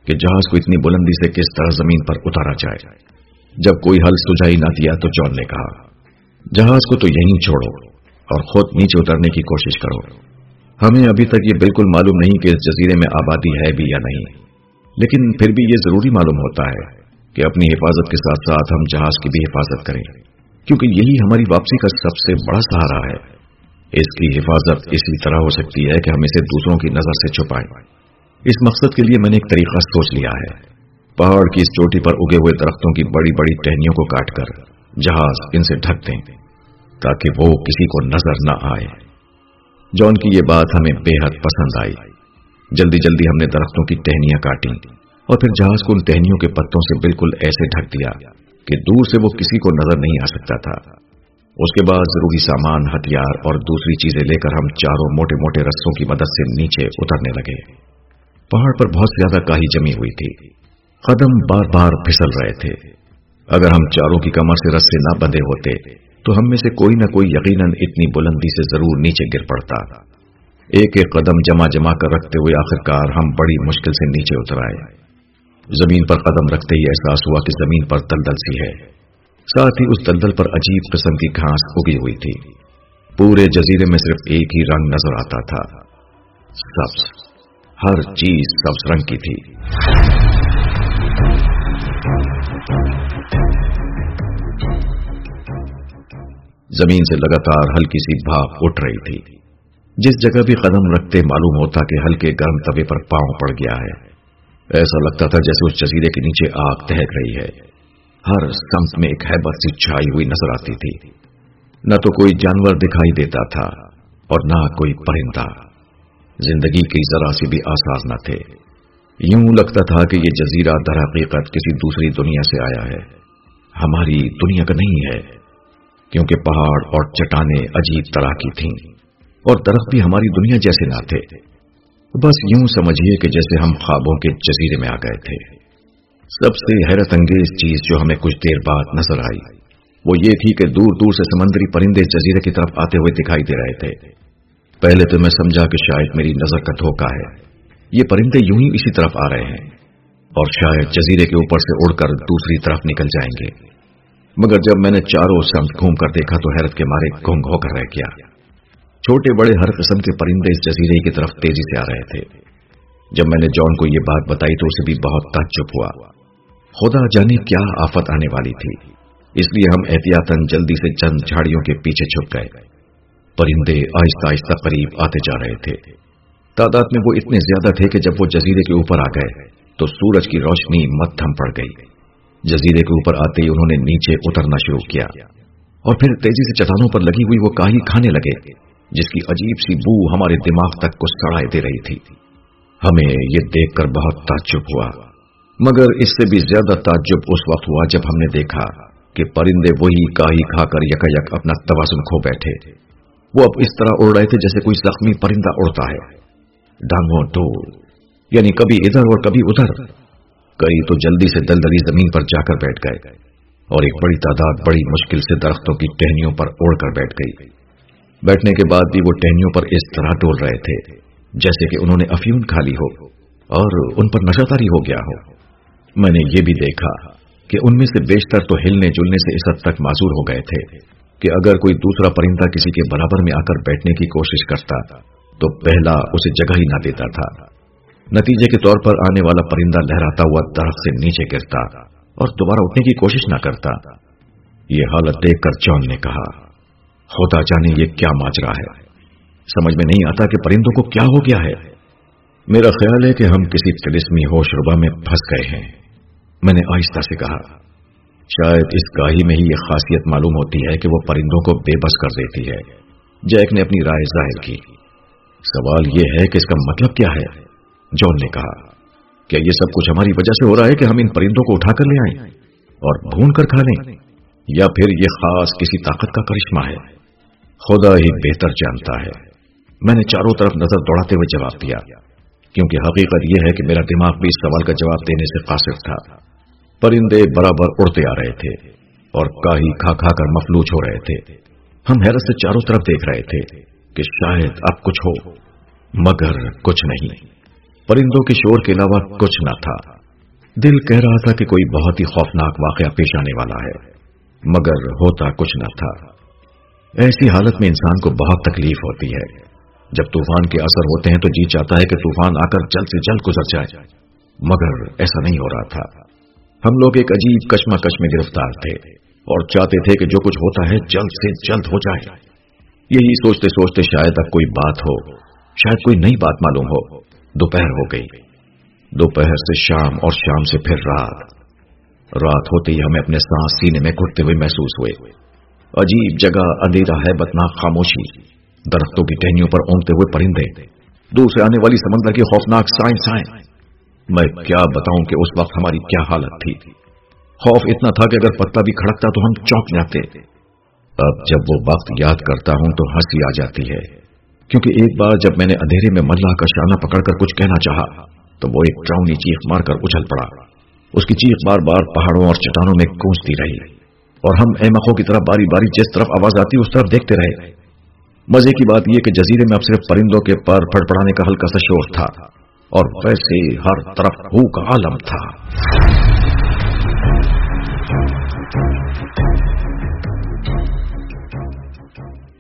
کہ جہاز کو اتنی بلندی سے کس طرح زمین پر اتارا جائے۔ جب کوئی حل سجائی نہ دیا تو جون نے کہا، جہاز کو تو یہیں چھوڑو اور خود نیچے اترنے کی کوشش کرو۔ ہمیں ابھی تک یہ بالکل معلوم نہیں کہ اس جزیرے میں آبادی ہے بھی یا نہیں، لیکن پھر بھی یہ ضروری معلوم ہوتا ہے کہ اپنی حفاظت کے ساتھ ساتھ ہم جہاز کی بھی حفاظت کریں۔ کیونکہ یہی ہماری واپسی کا سب سے بڑا سہارا ہے۔ اس کی حفاظت اسی طرح ہو سکتی ہے کہ ہم اسے دوسروں کی نظر سے چھپائیں۔ اس مقصد کے لیے میں نے ایک طریقہ سوچ لیا ہے۔ پہاڑ کی اس چوٹی پر اگے ہوئے درختوں کی بڑی بڑی ٹہنیوں کو کاٹ کر جہاز ان سے ڈھک دیں تاکہ وہ کسی کو نظر نہ آئے۔ جون کی یہ بات ہمیں بے حد پسند آئی۔ جلدی جلدی ہم نے درختوں کی ٹہنیاں کاٹی اور پھر جہاز کو ان ٹہنیوں کے پتوں سے بالکل ایسے ڈھک دیا۔ کہ دور سے وہ کسی کو نظر نہیں آ سکتا تھا۔ اس کے بعد ضروری سامان، ہتھیار اور دوسری چیزیں لے کر ہم چاروں موٹے موٹے رسوں کی مدد سے نیچے اترنے لگے۔ پہاڑ پر بہت زیادہ کاہی جمی ہوئی تھی۔ قدم بار بار پھسل رہے تھے۔ اگر ہم چاروں کی کمر سے رسے نہ بندے ہوتے، تو ہم میں سے کوئی نہ کوئی یقیناً اتنی بلندی سے ضرور نیچے گر پڑتا۔ ایک ایک قدم جمع جمع کر رکھتے ہوئے آخرکار ہم بڑی مشکل سے نیچے اتر آئے۔ زمین پر قدم رکھتے ہی احساس ہوا کہ زمین پر دلدل سی ہے۔ ساتھ ہی اس دلدل پر عجیب قسم کی گھاس اگی ہوئی تھی۔ پورے جزیرے میں صرف ایک ہی رنگ نظر آتا تھا۔ سبز۔ ہر چیز سبز رنگ کی تھی۔ زمین سے لگاتار ہلکی سی بھاپ اٹھ رہی تھی۔ جس جگہ بھی قدم رکھتے معلوم ہوتا کہ ہلکے گرم طبے پر پاؤں پڑ گیا ہے۔ ایسا لگتا تھا جیسے اس جزیرے کے نیچے آگ تہک رہی ہے۔ ہر سمت میں ایک حیبت سی چھائی ہوئی نظر آتی تھی۔ نہ تو کوئی جانور دکھائی دیتا تھا اور نہ کوئی پرندہ۔ زندگی کی ذرا سی بھی آساز نہ تھے۔ یوں لگتا تھا کہ یہ جزیرہ در حقیقت کسی دوسری دنیا سے آیا ہے۔ ہماری دنیا کا نہیں ہے، کیونکہ پہاڑ اور چٹانیں عجیب طرح کی تھیں اور درخت بھی ہماری دنیا جیسے نہ تھے۔ بس یوں سمجھیے کہ جیسے ہم خوابوں کے جزیرے میں آ گئے تھے۔ سب سے حیرت انگیز چیز جو ہمیں کچھ دیر بعد نظر آئی، وہ یہ تھی کہ دور دور سے سمندری پرندے جزیرے کی طرف آتے ہوئے دکھائی دے رہے تھے۔ پہلے تو میں سمجھا کہ شاید میری نظر کا دھوکا ہے۔ یہ پرندے یوں ہی اسی طرف آ رہے ہیں اور شاید جزیرے کے اوپر سے اڑ کر دوسری طرف نکل جائیں گے۔ مگر جب میں نے چاروں سمت گھوم کر دیکھا تو حیرت کے مارے گنگ ہو کر رہ گیا۔ چھوٹے بڑے ہر قسم کے پرندے اس جزیرے کی طرف تیزی سے آ رہے تھے۔ جب میں نے جان کو یہ بات بتائی تو اسے بھی بہت تعجب ہوا۔ خدا جانے کیا آفت آنے والی تھی۔ اس لیے ہم احتیاطن جلدی سے چند جھاڑیوں کے پیچھے چھپ گئے۔ پرندے آہستہ آہستہ قریب آتے جا رہے تھے۔ تعداد میں وہ اتنے زیادہ تھے کہ جب وہ جزیرے کے اوپر آ گئے تو سورج کی روشنی مت تھم پڑ گئی۔ جزیرے کے اوپر آتے ہی انہوں نے نیچے اترنا شروع کیا۔ اور پھر تیزی سے چٹانوں پر لگی ہوئی وہ کاہی کھانے لگے۔ جس کی عجیب سی بو ہمارے دماغ تک کو سڑائے دے رہی تھی۔ ہمیں یہ دیکھ کر بہت تعجب ہوا۔ مگر اس سے بھی زیادہ تعجب اس وقت ہوا جب ہم نے دیکھا کہ پرندے وہی کاہی کھا کر یک یک اپنا توازن کھو بیٹھے۔ وہ اب اس طرح اڑ رہے تھے جیسے کوئی زخمی پرندہ اڑتا ہے۔ ڈانگوں ٹول یعنی کبھی ادھر اور کبھی ادھر۔ کئی تو جلدی سے دلدلی زمین پر جا کر بیٹھ گئے اور ایک بڑی تعداد بڑی مشکل سے درختوں کی ٹہنیوں پر اڑ کر بیٹھ گئی۔ بیٹھنے کے بعد بھی وہ ٹہنیوں پر اس طرح ڈول رہے تھے، جیسے کہ انہوں نے افیون کھا لی ہو اور ان پر نشہ تاری ہو گیا ہو۔ میں نے یہ بھی دیکھا کہ ان میں سے بیشتر تو ہلنے جلنے سے اس حد تک معذور ہو گئے تھے کہ اگر کوئی دوسرا پرندہ کسی کے برابر میں آ کر بیٹھنے کی کوشش کرتا تو پہلا اسے جگہ ہی نہ دیتا تھا۔ نتیجے کے طور پر آنے والا پرندہ لہراتا ہوا درخت سے نیچے گرتا اور دوبارہ اٹھنے کی کوشش نہ کرتا۔ یہ حالت دیکھ کر جون نے کہا ہوتا جانے یہ کیا ماجرا ہے۔ سمجھ میں نہیں آتا کہ پرندوں کو کیا ہو گیا ہے۔ میرا خیال ہے کہ ہم کسی تلسمی ہوش ربا میں پھنس گئے ہیں۔ میں نے آہستہ سے کہا، شاید اس گاہی میں ہی یہ خاصیت معلوم ہوتی ہے کہ وہ پرندوں کو بے بس کر دیتی ہے۔ جیک نے اپنی رائے ظاہر کی۔ سوال یہ ہے کہ اس کا مطلب کیا ہے؟ جون نے کہا، کیا یہ سب کچھ ہماری وجہ سے ہو رہا ہے کہ ہم ان پرندوں کو اٹھا کر لے آئیں اور بھون کر کھا لیں؟ یا پھر یہ خاص کسی طاقت کا کرشمہ ہے۔ خدا ہی بہتر جانتا ہے۔ میں نے چاروں طرف نظر دوڑاتے ہوئے جواب دیا، کیونکہ حقیقت یہ ہے کہ میرا دماغ بھی اس سوال کا جواب دینے سے قاصر تھا۔ پرندے برابر اڑتے آ رہے تھے اور کاہی کھا کھا کر مفلوج ہو رہے تھے۔ ہم حیرت سے چاروں طرف دیکھ رہے تھے کہ شاید اب کچھ ہو، مگر کچھ نہیں۔ پرندوں کے شور کے علاوہ کچھ نہ تھا۔ دل کہہ رہا تھا کہ کوئی بہت ہی خوفناک واقعہ پیش آنے والا ہے۔ مگر ہوتا کچھ نہ تھا۔ ایسی حالت میں انسان کو بہت تکلیف ہوتی ہے۔ جب طوفان کے اثر ہوتے ہیں تو جی چاہتا ہے کہ طوفان آ کر جلد سے جلد گزر جائے، مگر ایسا نہیں ہو رہا تھا۔ ہم لوگ ایک عجیب کشمکش میں گرفتار تھے اور چاہتے تھے کہ جو کچھ ہوتا ہے جلد سے جلد ہو جائے۔ یہی سوچتے سوچتے شاید اب کوئی بات ہو، شاید کوئی نئی بات معلوم ہو۔ دوپہر ہو گئی۔ دوپہر سے شام اور شام سے پھر رات۔ رات ہوتے ہی ہمیں اپنے سانس سینے میں گھٹتے ہوئے محسوس ہوئے۔ عجیب جگہ اندھیرا ہے بتناک خاموشی۔ درختوں کی ٹہنیوں پر اونگتے ہوئے پرندے۔ دور سے آنے والی سمندر کی خوفناک سائن سائن میں کیا بتاؤں کہ اس وقت ہماری کیا حالت تھی؟ خوف اتنا تھا کہ اگر پتا بھی کھڑکتا تو ہم چونک جاتے۔ اب جب وہ وقت یاد کرتا ہوں تو ہنسی آ جاتی ہے۔ کیونکہ ایک بار جب میں نے اندھیرے میں ملا کا شانہ پکڑ کر کچھ کہنا چاہا، تو وہ ایک ٹراؤنی چیخ مار کر اچھل پڑا۔ اس کی چیخ بار بار پہاڑوں اور چٹانوں میں گونجتی رہی اور ہم احمقوں کی طرف باری باری جس طرف آواز آتی اس طرف دیکھتے رہے۔ مزے کی بات یہ کہ جزیرے میں اب صرف پرندوں کے پر پھڑ پڑانے کا ہلکا سا شور تھا اور ویسے ہر طرف ہو کا عالم تھا۔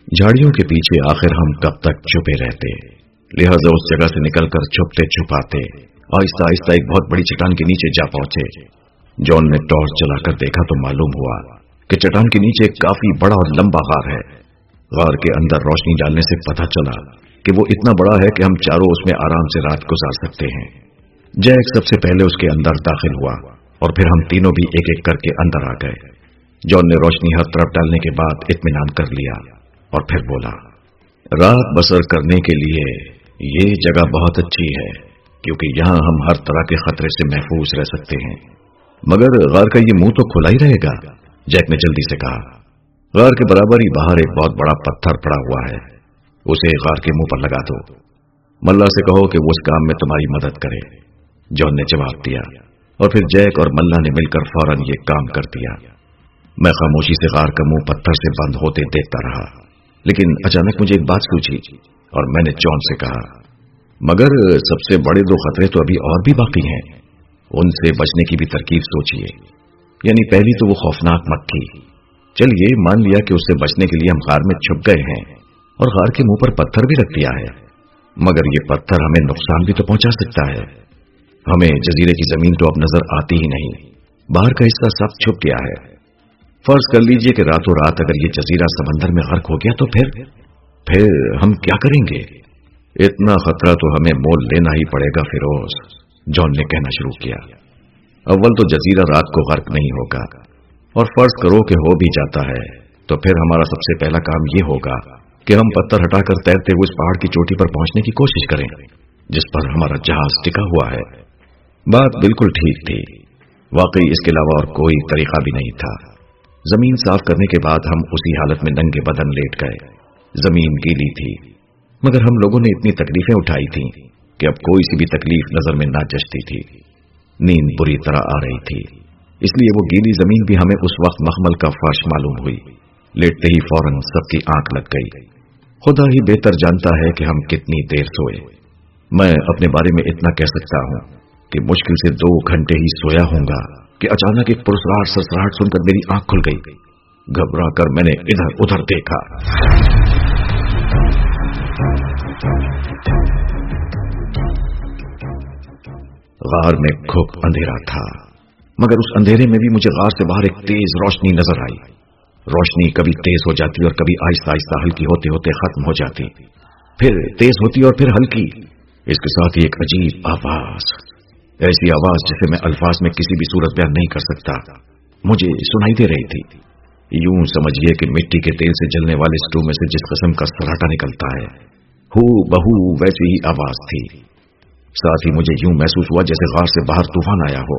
جھاڑیوں کے پیچھے آخر ہم کب تک چھپے رہتے، لہذا اس جگہ سے نکل کر چھپتے چھپاتے۔ آہستہ آہستہ ایک بہت بڑی چٹان کے نیچے جا پہنچے۔ جون نے ٹارچ چلا کر دیکھا تو معلوم ہوا کہ چٹان کے نیچے کافی بڑا اور لمبا غار ہے۔ غار کے اندر روشنی ڈالنے سے پتا چلا کہ وہ اتنا بڑا ہے کہ ہم چاروں اس میں آرام سے رات گزار سکتے ہیں۔ جیک سب سے پہلے اس کے اندر داخل ہوا اور پھر ہم تینوں بھی ایک ایک کر کے اندر آ گئے۔ جون نے روشنی ہر طرف ڈالنے کے بعد اطمینان کر لیا اور پھر بولا، رات بسر کرنے کے لیے یہ جگہ بہت اچھی ہے۔ کیونکہ یہاں ہم ہر طرح کے خطرے سے محفوظ رہ سکتے ہیں۔ مگر غار کا یہ منہ تو کھلا ہی رہے گا، جیک نے جلدی سے کہا۔ غار کے برابر ہی باہر ایک بہت بڑا پتھر پڑا ہوا ہے۔ اسے غار کے منہ پر لگا دو۔ ملا سے کہو کہ وہ اس کام میں تمہاری مدد کرے۔ جون نے جواب دیا۔ اور پھر جیک اور ملا نے مل کر فوراً یہ کام کر دیا۔ میں خاموشی سے غار کا منہ پتھر سے بند ہوتے دیکھتا رہا، لیکن اچانک مجھے ایک بات سوچی اور میں نے جون سے کہا مگر سب سے بڑے دو خطرے تو ابھی اور بھی باقی ہیں۔ ان سے بچنے کی بھی ترکیب سوچیے یعنی پہلی تو وہ خوفناک مکھی چلیے، مان لیا کہ اس سے بچنے کے لیے ہم غار میں چھپ گئے ہیں اور غار کے منہ پر پتھر بھی رکھ دیا ہے۔ مگر یہ پتھر ہمیں نقصان بھی تو پہنچا سکتا ہے۔ ہمیں جزیرے کی زمین تو اب نظر آتی ہی نہیں۔ باہر کا حصہ سب چھپ گیا ہے۔ فرض کر لیجیے کہ راتوں رات اگر یہ جزیرہ سمندر میں غرق ہو گیا تو پھر پھر ہم کیا کریں گے؟ اتنا خطرہ تو ہمیں مول لینا ہی پڑے گا فیروز جون نے کہنا شروع کیا۔ اول تو جزیرہ رات کو غرق نہیں ہوگا، اور فرض کرو کہ ہو بھی جاتا ہے، تو پھر ہمارا سب سے پہلا کام یہ ہوگا کہ ہم پتھر ہٹا کر تیرتے ہوئے اس پہاڑ کی چوٹی پر پہنچنے کی کوشش کریں، جس پر ہمارا جہاز ٹکا ہوا ہے۔ بات بالکل ٹھیک تھی۔ واقعی اس کے علاوہ اور کوئی طریقہ بھی نہیں تھا۔ زمین صاف کرنے کے بعد ہم اسی حالت میں ننگے بدن لیٹ گئے۔ زمین گیلی تھی۔ مگر ہم لوگوں نے اتنی تکلیفیں اٹھائی تھیں کہ اب کوئی سی بھی تکلیف نظر میں نہ جچتی تھی۔ نیند بری طرح آ رہی تھی۔ اس لیے وہ گیلی زمین بھی ہمیں اس وقت مخمل کا فرش معلوم ہوئی۔ لیٹتے ہی فوراً سب کی آنکھ لگ گئی۔ خدا ہی بہتر جانتا ہے کہ ہم کتنی دیر سوئے۔ میں اپنے بارے میں اتنا کہہ سکتا ہوں کہ مشکل سے دو گھنٹے ہی سویا ہوں گا کہ اچانک ایک پرسرار سرسراہٹ سن کر میری آنکھ کھل گئی۔ گھبرا کر میں نے ادھر ادھر دیکھا۔ غار میں کھوک اندھیرا تھا۔ مگر اس اندھیرے میں بھی مجھے غار سے باہر ایک تیز روشنی نظر آئی۔ روشنی کبھی تیز ہو جاتی اور کبھی آہستہ آہستہ ہلکی ہوتے ہوتے ختم ہو جاتی۔ پھر تیز ہوتی اور پھر ہلکی۔ اس کے ساتھ ہی ایک عجیب آواز۔ ایسی آواز جسے میں الفاظ میں کسی بھی صورت بیان نہیں کر سکتا۔ مجھے سنائی دے رہی تھی۔ یوں سمجھیے کہ مٹی کے تیل سے جلنے والے اسٹو میں سے جس قسم کا سراٹا نکلتا ہے، ہو بہو ویسی ہی آواز تھی۔ ساتھ ہی مجھے یوں محسوس ہوا جیسے غار سے باہر طوفان آیا ہو۔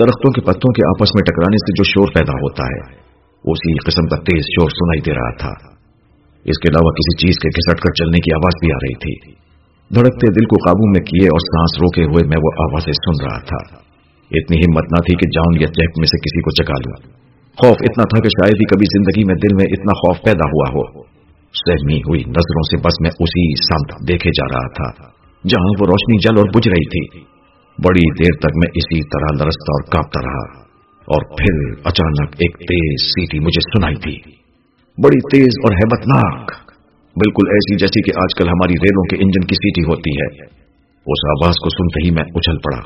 درختوں کے پتوں کے آپس میں ٹکرانے سے جو شور پیدا ہوتا ہے، اسی قسم کا تیز شور سنائی دے رہا تھا۔ اس کے علاوہ کسی چیز کے گھسٹ کر چلنے کی آواز بھی آ رہی تھی۔ دھڑکتے دل کو قابو میں کیے اور سانس روکے ہوئے میں وہ آوازیں سن رہا تھا۔ اتنی ہمت نہ تھی کہ جان یا جیک میں سے کسی کو چکا لوں۔ خوف اتنا تھا کہ شاید ہی کبھی زندگی میں دل میں اتنا خوف پیدا ہوا ہو۔ سہمی ہوئی نظروں سے بس میں اسی سمت دیکھے جا رہا تھا۔ جہاں وہ روشنی جل اور بجھ رہی تھی۔ بڑی دیر تک میں اسی طرح لرستا اور کاپتا رہا اور پھر اچانک ایک تیز سیٹی مجھے سنائی تھی بڑی تیز اور ہیبت ناک بالکل ایسی جیسی کہ آج کل ہماری ریلوں کے انجن کی سیٹی ہوتی ہے۔ اس آواز کو سنتے ہی میں اچھل پڑا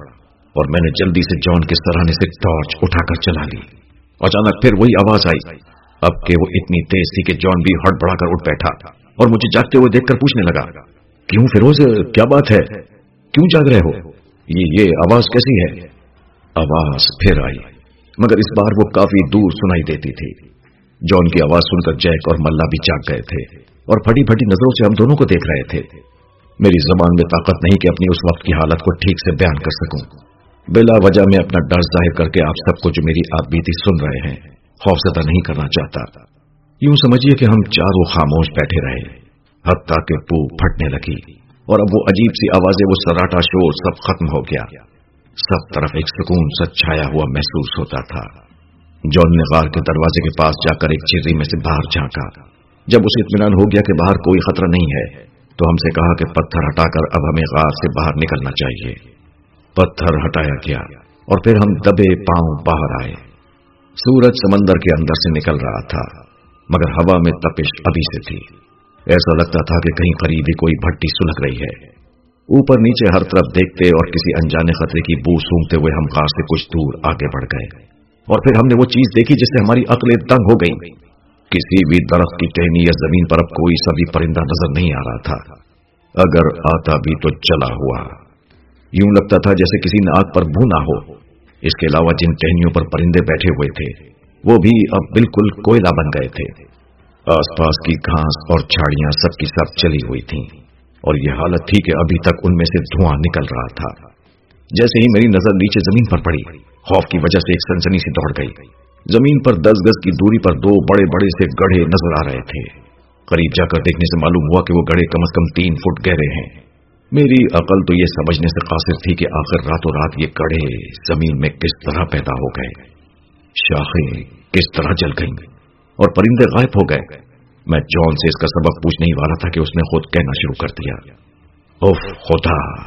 اور میں نے جلدی سے جان کے سرانے سے ٹارچ اٹھا کر چلا لی۔ اچانک پھر وہی آواز آئی۔ اب کہ وہ اتنی تیز تھی کہ جان بھی ہڑ بڑھا کر اٹھ بیٹھا اور مجھے جاگتے ہوئے دیکھ کر پوچھنے لگا کیوں فیروز، کیا بات ہے؟ کیوں جاگ رہے ہو؟ یہ یہ آواز کیسی ہے؟ آواز پھر آئی، مگر اس بار وہ کافی دور سنائی دیتی تھی۔ جون کی آواز سن کر جیک اور ملا بھی جاگ گئے تھے اور پھٹی پھٹی نظروں سے ہم دونوں کو دیکھ رہے تھے۔ میری زبان میں طاقت نہیں کہ اپنی اس وقت کی حالت کو ٹھیک سے بیان کر سکوں۔ بلا وجہ میں اپنا ڈر ظاہر کر کے آپ سب کو جو میری آپ بیتی سن رہے ہیں۔ خوفزدہ نہیں کرنا چاہتا۔ یوں سمجھیے کہ ہم چاروں خاموش بیٹھے رہے۔ حتیٰ کہ پو پھٹنے لگی اور اب وہ عجیب سی آوازیں، وہ سراٹا شور سب ختم ہو گیا۔ سب طرف ایک سکون سچ چھایا ہوا محسوس ہوتا تھا۔ جون نے غار کے دروازے کے پاس جا کر ایک چیری میں سے باہر جھانکا۔ جب اسے اطمینان ہو گیا کہ باہر کوئی خطرہ نہیں ہے، تو ہم سے کہا کہ پتھر ہٹا کر اب ہمیں غار سے باہر نکلنا چاہیے۔ پتھر ہٹایا گیا اور پھر ہم دبے پاؤں باہر آئے۔ سورج سمندر کے اندر سے نکل رہا تھا، مگر ہوا میں تپش ابھی سے تھی۔ ایسا لگتا تھا کہ کہیں قریب ہی کوئی بھٹی سلک رہی ہے۔ اوپر نیچے ہر طرف دیکھتے اور کسی انجانے خطرے کی بو سونگتے ہوئے ہم کار سے کچھ دور آگے بڑھ گئے۔ اور پھر ہم نے وہ چیز دیکھی جس سے ہماری عقلیں تنگ ہو گئی کسی بھی درخت کی ٹہنی یا زمین پر اب کوئی سبھی پرندہ نظر نہیں آ رہا تھا۔ اگر آتا بھی تو چلا ہوا۔ یوں لگتا تھا جیسے کسی نے آگ پر بھونا ہو۔ اس کے علاوہ جن ٹہنیوں پر پرندے بیٹھے ہوئے تھے، وہ بھی اب بالکل کوئلہ بن گئے تھے۔ آس پاس کی گھاس اور چھاڑیاں سب کی سب چلی ہوئی تھیں اور یہ حالت تھی کہ ابھی تک ان میں سے دھواں نکل رہا تھا۔ جیسے ہی میری نظر نیچے زمین پر پڑی، خوف کی وجہ سے ایک سنسنی سے دوڑ گئی۔ زمین پر دس گز کی دوری پر دو بڑے بڑے سے گڑھے نظر آ رہے تھے۔ قریب جا کر دیکھنے سے معلوم ہوا کہ وہ گڑھے کم از کم تین فٹ گہرے ہیں۔ میری عقل تو یہ سمجھنے سے قاصر تھی کہ آخر راتوں رات یہ گڑھے زمین میں کس طرح پیدا ہو گئے۔ شاخیں کس طرح جل گئیں۔ اور پرندے غائب ہو گئے۔ میں جون سے اس کا سبق پوچھنے ہی والا تھا کہ اس نے خود کہنا شروع کر دیا۔ اف خدا،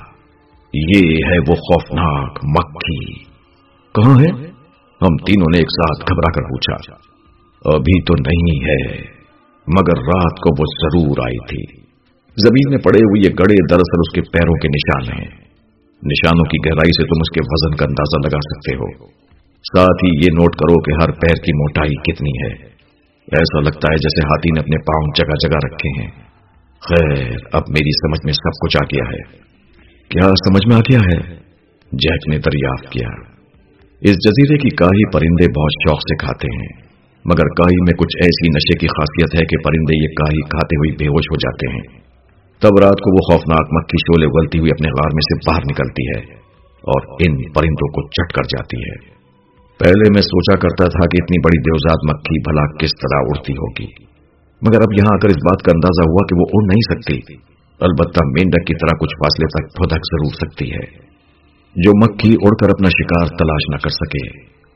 یہ ہے وہ خوفناک مکھی۔ کہاں ہے؟ ہم تینوں نے ایک ساتھ گھبرا کر پوچھا۔ ابھی تو نہیں ہے، مگر رات کو وہ ضرور آئی تھی۔ زمین میں پڑے ہوئے یہ گڑے دراصل اس کے پیروں کے نشان ہیں۔ نشانوں کی گہرائی سے تم اس کے وزن کا اندازہ لگا سکتے ہو۔ ساتھ ہی یہ نوٹ کرو کہ ہر پیر کی موٹائی کتنی ہے۔ ایسا لگتا ہے جیسے ہاتھی نے اپنے پاؤں جگہ جگہ رکھے ہیں۔ خیر، اب میری سمجھ میں سب کچھ آ گیا ہے۔ کیا سمجھ میں آ گیا ہے؟ جیک نے دریافت کیا۔ اس جزیرے کی کاہی پرندے بہت شوق سے کھاتے ہیں۔ مگر کاہی میں کچھ ایسی نشے کی خاصیت ہے کہ پرندے یہ کاہی کھاتے ہوئے بے ہوش ہو جاتے ہیں۔ تب رات کو وہ خوفناک مکھی شولے اگلتی ہوئی اپنے غار میں سے باہر نکلتی ہے اور ان پرندوں کو چٹ کر جاتی ہے۔ پہلے میں سوچا کرتا تھا کہ اتنی بڑی دیوزاد مکھی بھلا کس طرح اڑتی ہوگی۔ مگر اب یہاں اگر اس بات کا اندازہ ہوا کہ وہ اڑ نہیں سکتی۔ البتہ مینڈک کی طرح کچھ فاصلے تک پھدک ضرور سکتی ہے۔ جو مکھی اڑ کر اپنا شکار تلاش نہ کر سکے،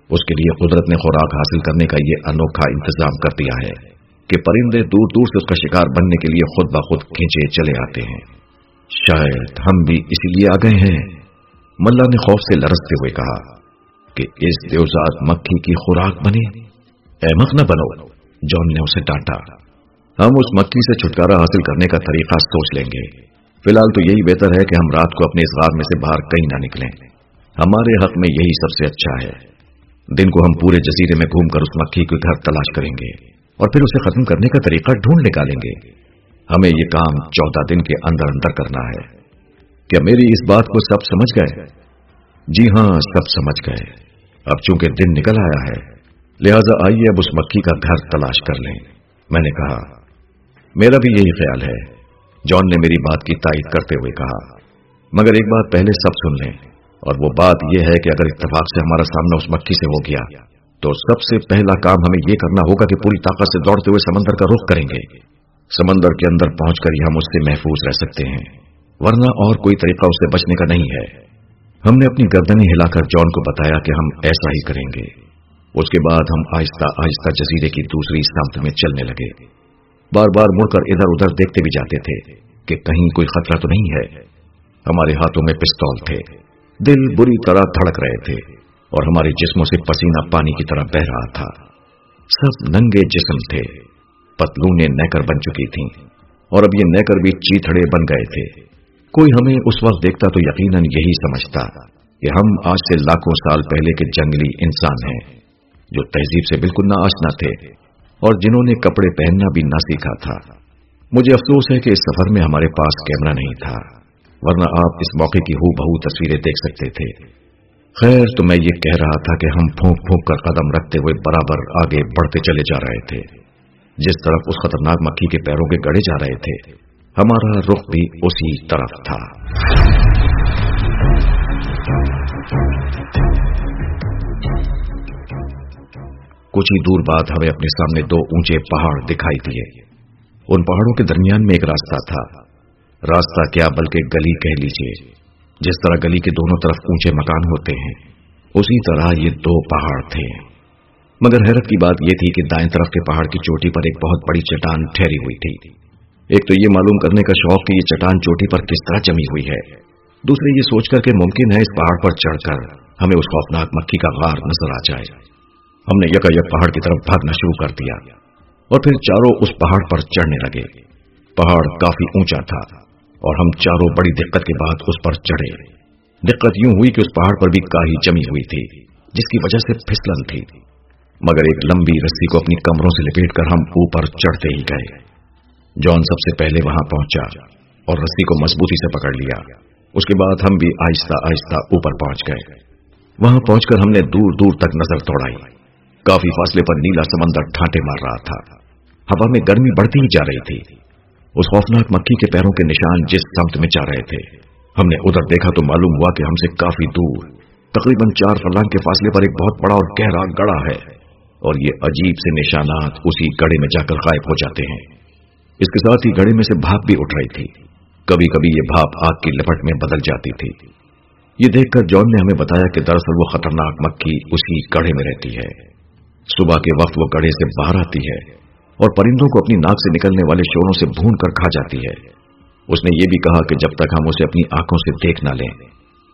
اس کے لیے قدرت نے خوراک حاصل کرنے کا یہ انوکھا انتظام کر دیا ہے کہ پرندے دور دور سے اس کا شکار بننے کے لیے خود بخود کھینچے چلے آتے ہیں۔ شاید ہم بھی اسی لیے آ گئے ہیں، ملا نے خوف سے لرستے ہوئے کہا۔ کہ اس دیوزاد مکھی کی خوراک بنے احمق نہ بنو جون نے اسے ڈانٹا۔ ہم اس مکھی سے چھٹکارا حاصل کرنے کا طریقہ سوچ لیں گے۔ فی الحال تو یہی بہتر ہے کہ ہم رات کو اپنے اس غار میں سے باہر کہیں نہ نکلیں۔ ہمارے حق میں یہی سب سے اچھا ہے۔ دن کو ہم پورے جزیرے میں گھوم کر اس مکھی کے گھر تلاش کریں گے اور پھر اسے ختم کرنے کا طریقہ ڈھونڈ نکالیں گے۔ ہمیں یہ کام چودہ دن کے اندر اندر کرنا ہے۔ کیا میری اس بات کو سب سمجھ گئے؟ جی ہاں سب سمجھ گئے۔ اب چونکہ دن نکل آیا ہے، لہذا آئیے اب اس مکھی کا گھر تلاش کر لیں۔ میں نے کہا، میرا بھی یہی خیال ہے۔ جان نے میری بات کی تائید کرتے ہوئے کہا، مگر ایک بات پہلے سب سن لیں۔ اور وہ بات یہ ہے کہ اگر اتفاق سے ہمارا سامنا اس مکھی سے ہو گیا، تو سب سے پہلا کام ہمیں یہ کرنا ہوگا کہ پوری طاقت سے دوڑتے ہوئے سمندر کا رخ کریں گے۔ سمندر کے اندر پہنچ کر ہی ہم اس سے محفوظ رہ سکتے ہیں۔ ورنہ اور کوئی طریقہ اس سے بچنے کا نہیں ہے۔ ہم نے اپنی گردنی ہلا کر جان کو بتایا کہ ہم ایسا ہی کریں گے۔ اس کے بعد ہم آہستہ آہستہ جزیرے کی دوسری سمت میں چلنے لگے۔ بار بار مڑ کر ادھر ادھر دیکھتے بھی جاتے تھے کہ کہیں کوئی خطرہ تو نہیں ہے۔ ہمارے ہاتھوں میں پستول تھے۔ دل بری طرح دھڑک رہے تھے اور ہمارے جسموں سے پسینہ پانی کی طرح بہ رہا تھا۔ سب ننگے جسم تھے۔ پتلونیں نیکر بن چکی تھیں اور اب یہ نیکر بھی چیتڑے بن گئے تھے۔ کوئی ہمیں اس وقت دیکھتا تو یقیناً یہی سمجھتا کہ ہم آج سے لاکھوں سال پہلے کے جنگلی انسان ہیں جو تہذیب سے بالکل نہ آشنا تھے اور جنہوں نے کپڑے پہننا بھی نہ سیکھا تھا۔ مجھے افسوس ہے کہ اس سفر میں ہمارے پاس کیمرہ نہیں تھا، ورنہ آپ اس موقع کی ہو بہو تصویریں دیکھ سکتے تھے۔ خیر، تو میں یہ کہہ رہا تھا کہ ہم پھونک پھونک کر قدم رکھتے ہوئے برابر آگے بڑھتے چلے جا رہے تھے، جس طرف اس خطرناک مکھی کے پیروں کے گڑے جا رہے تھے۔ ہمارا رخ بھی اسی طرف تھا۔ کچھ ہی دور بعد ہمیں اپنے سامنے دو اونچے پہاڑ دکھائی دیے۔ ان پہاڑوں کے درمیان میں ایک راستہ تھا۔ راستہ کیا بلکہ گلی کہہ لیجیے جس طرح گلی کے دونوں طرف اونچے مکان ہوتے ہیں، اسی طرح یہ دو پہاڑ تھے۔ مگر حیرت کی بات یہ تھی کہ دائیں طرف کے پہاڑ کی چوٹی پر ایک بہت بڑی چٹان ٹھہری ہوئی تھی۔ ایک تو یہ معلوم کرنے کا شوق کہ یہ چٹان چوٹی پر کس طرح جمی ہوئی ہے۔ دوسرے یہ سوچ کر کہ ممکن ہے اس پہاڑ پر چڑھ کر ہمیں اس خوفناک مکھی کا غار نظر آ جائے۔ ہم نے یکا یک پہاڑ کی طرف بھاگنا شروع کر دیا اور پھر چاروں اس پہاڑ پر چڑھنے لگے۔ پہاڑ کافی اونچا تھا اور ہم چاروں بڑی دقت کے بعد اس پر چڑھے۔ دقت یوں ہوئی کہ اس پہاڑ پر بھی کاہی جمی ہوئی تھی، جس کی وجہ سے پھسلن تھی۔ مگر ایک لمبی رسی کو اپنی کمروں سے لپیٹ کر ہم اوپر چڑھتے ہی گئے۔ جان سب سے پہلے وہاں پہنچا اور رسی کو مضبوطی سے پکڑ لیا۔ اس کے بعد ہم بھی آہستہ آہستہ اوپر پہنچ گئے۔ وہاں پہنچ کر ہم نے دور دور تک نظر توڑائی کافی فاصلے پر نیلا سمندر ٹھانٹے مار رہا تھا۔ ہوا میں گرمی بڑھتی ہی جا رہی تھی۔ اس خوفناک مکھی کے پیروں کے نشان جس سمت میں جا رہے تھے۔ ہم نے ادھر دیکھا تو معلوم ہوا کہ ہم سے کافی دور، تقریباً چار فلان کے فاصلے پر ایک بہت بڑا اور گہرا گڑا ہے۔ اور یہ عجیب سے نشانات اسی گڑے میں جا کر غائب ہو جاتے ہیں۔ اس کے ساتھ ہی گڑے میں سے بھاپ بھی اٹھ رہی تھی۔ کبھی کبھی یہ بھاپ آگ کی لپٹ میں بدل جاتی تھی۔ یہ دیکھ کر جان نے ہمیں بتایا کہ دراصل وہ خطرناک مکھی اسی گڑھے میں رہتی ہے۔ صبح کے وقت وہ گڑھے سے باہر آتی ہے اور پرندوں کو اپنی ناک سے نکلنے والے شوروں سے بھون کر کھا جاتی ہے۔ اس نے یہ بھی کہا کہ جب تک ہم اسے اپنی آنکھوں سے دیکھ نہ لیں،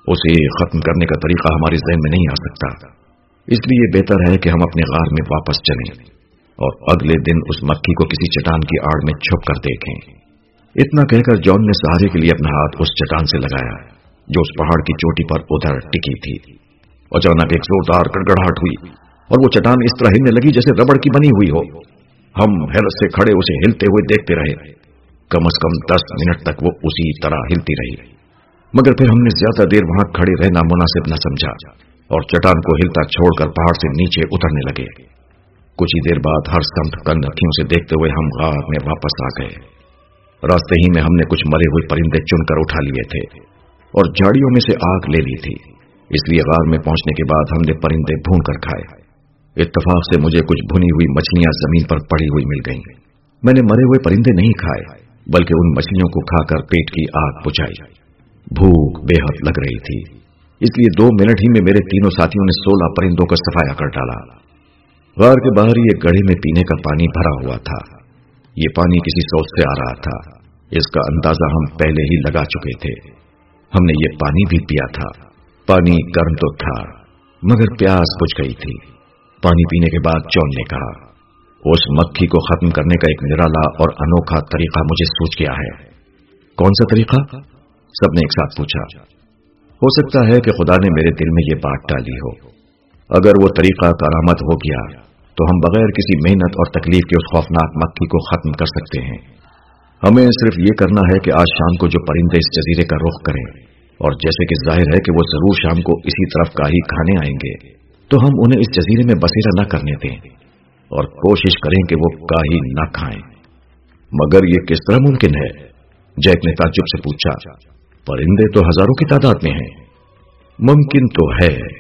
اسے ختم کرنے کا طریقہ ہمارے ذہن میں نہیں آ سکتا۔ اس لیے بہتر ہے کہ ہم اپنے غار میں واپس چلیں۔ اور اگلے دن اس مکھی کو کسی چٹان کی آڑ میں چھپ کر دیکھیں۔ اتنا کہہ کر جان نے سہارے کے لیے اپنا ہاتھ اس چٹان سے لگایا، جو اس پہاڑ کی چوٹی پر ادھر ٹکی تھی۔ اچانک ایک زوردار گڑگڑاہٹ ہوئی اور وہ چٹان اس طرح ہلنے لگی جیسے ربڑ کی بنی ہوئی ہو۔ ہم حیرت سے کھڑے اسے ہلتے ہوئے دیکھتے رہے۔ کم از کم دس منٹ تک وہ اسی طرح ہلتی رہی۔ مگر پھر ہم نے زیادہ دیر وہاں کھڑے رہنا مناسب نہ سمجھا اور چٹان کو ہلتا چھوڑ کر پہاڑ سے نیچے اترنے لگے۔ کچھ ہی دیر بعد ہر سمت کن سے دیکھتے ہوئے ہم غار میں واپس آ گئے۔ راستے ہی میں ہم نے کچھ مرے ہوئے پرندے چن کر اٹھا لیے تھے اور جھاڑیوں میں سے آگ لے لی تھی۔ اس لیے غار میں پہنچنے کے بعد ہم نے پرندے بھون کر کھائے۔ اتفاق سے مجھے کچھ بھنی ہوئی مچھلیاں زمین پر پڑی ہوئی مل گئیں۔ میں نے مرے ہوئے پرندے نہیں کھائے، بلکہ ان مچھلیوں کو کھا کر پیٹ کی آگ بچائی بھوک بے حد لگ رہی تھی۔ اس لیے دو منٹ ہی میں میرے تینوں ساتھیوں نے سولہ پرندوں کا صفایا کر ڈالا۔ غار کے باہر یہ گڑھے میں پینے کا پانی بھرا ہوا تھا۔ یہ پانی کسی سوچ سے آ رہا تھا۔ اس کا اندازہ ہم پہلے ہی لگا چکے تھے۔ ہم نے یہ پانی بھی پیا تھا۔ پانی گرم تو تھا، مگر پیاس بجھ گئی تھی۔ پانی پینے کے بعد چون نے کہا، اس مکھی کو ختم کرنے کا ایک نرالا اور انوکھا طریقہ مجھے سوچ گیا ہے۔ کون سا طریقہ؟ سب نے ایک ساتھ پوچھا، ہو سکتا ہے کہ خدا نے میرے دل میں یہ بات ڈالی ہو۔ اگر وہ طریقہ کارآمد ہو گیا تو ہم بغیر کسی محنت اور تکلیف کے اس خوفناک مکھی کو ختم کر سکتے ہیں۔ ہمیں صرف یہ کرنا ہے کہ آج شام کو جو پرندے اس جزیرے کا رخ کریں اور جیسے کہ ظاہر ہے کہ وہ ضرور شام کو اسی طرف کا ہی کھانے آئیں گے، تو ہم انہیں اس جزیرے میں بسیرا نہ کرنے دیں اور کوشش کریں کہ وہ کاہی نہ کھائیں۔ مگر یہ کس طرح ممکن ہے؟ جیک نے تعجب سے پوچھا۔ پرندے تو ہزاروں کی تعداد میں ہیں۔ ممکن تو ہے۔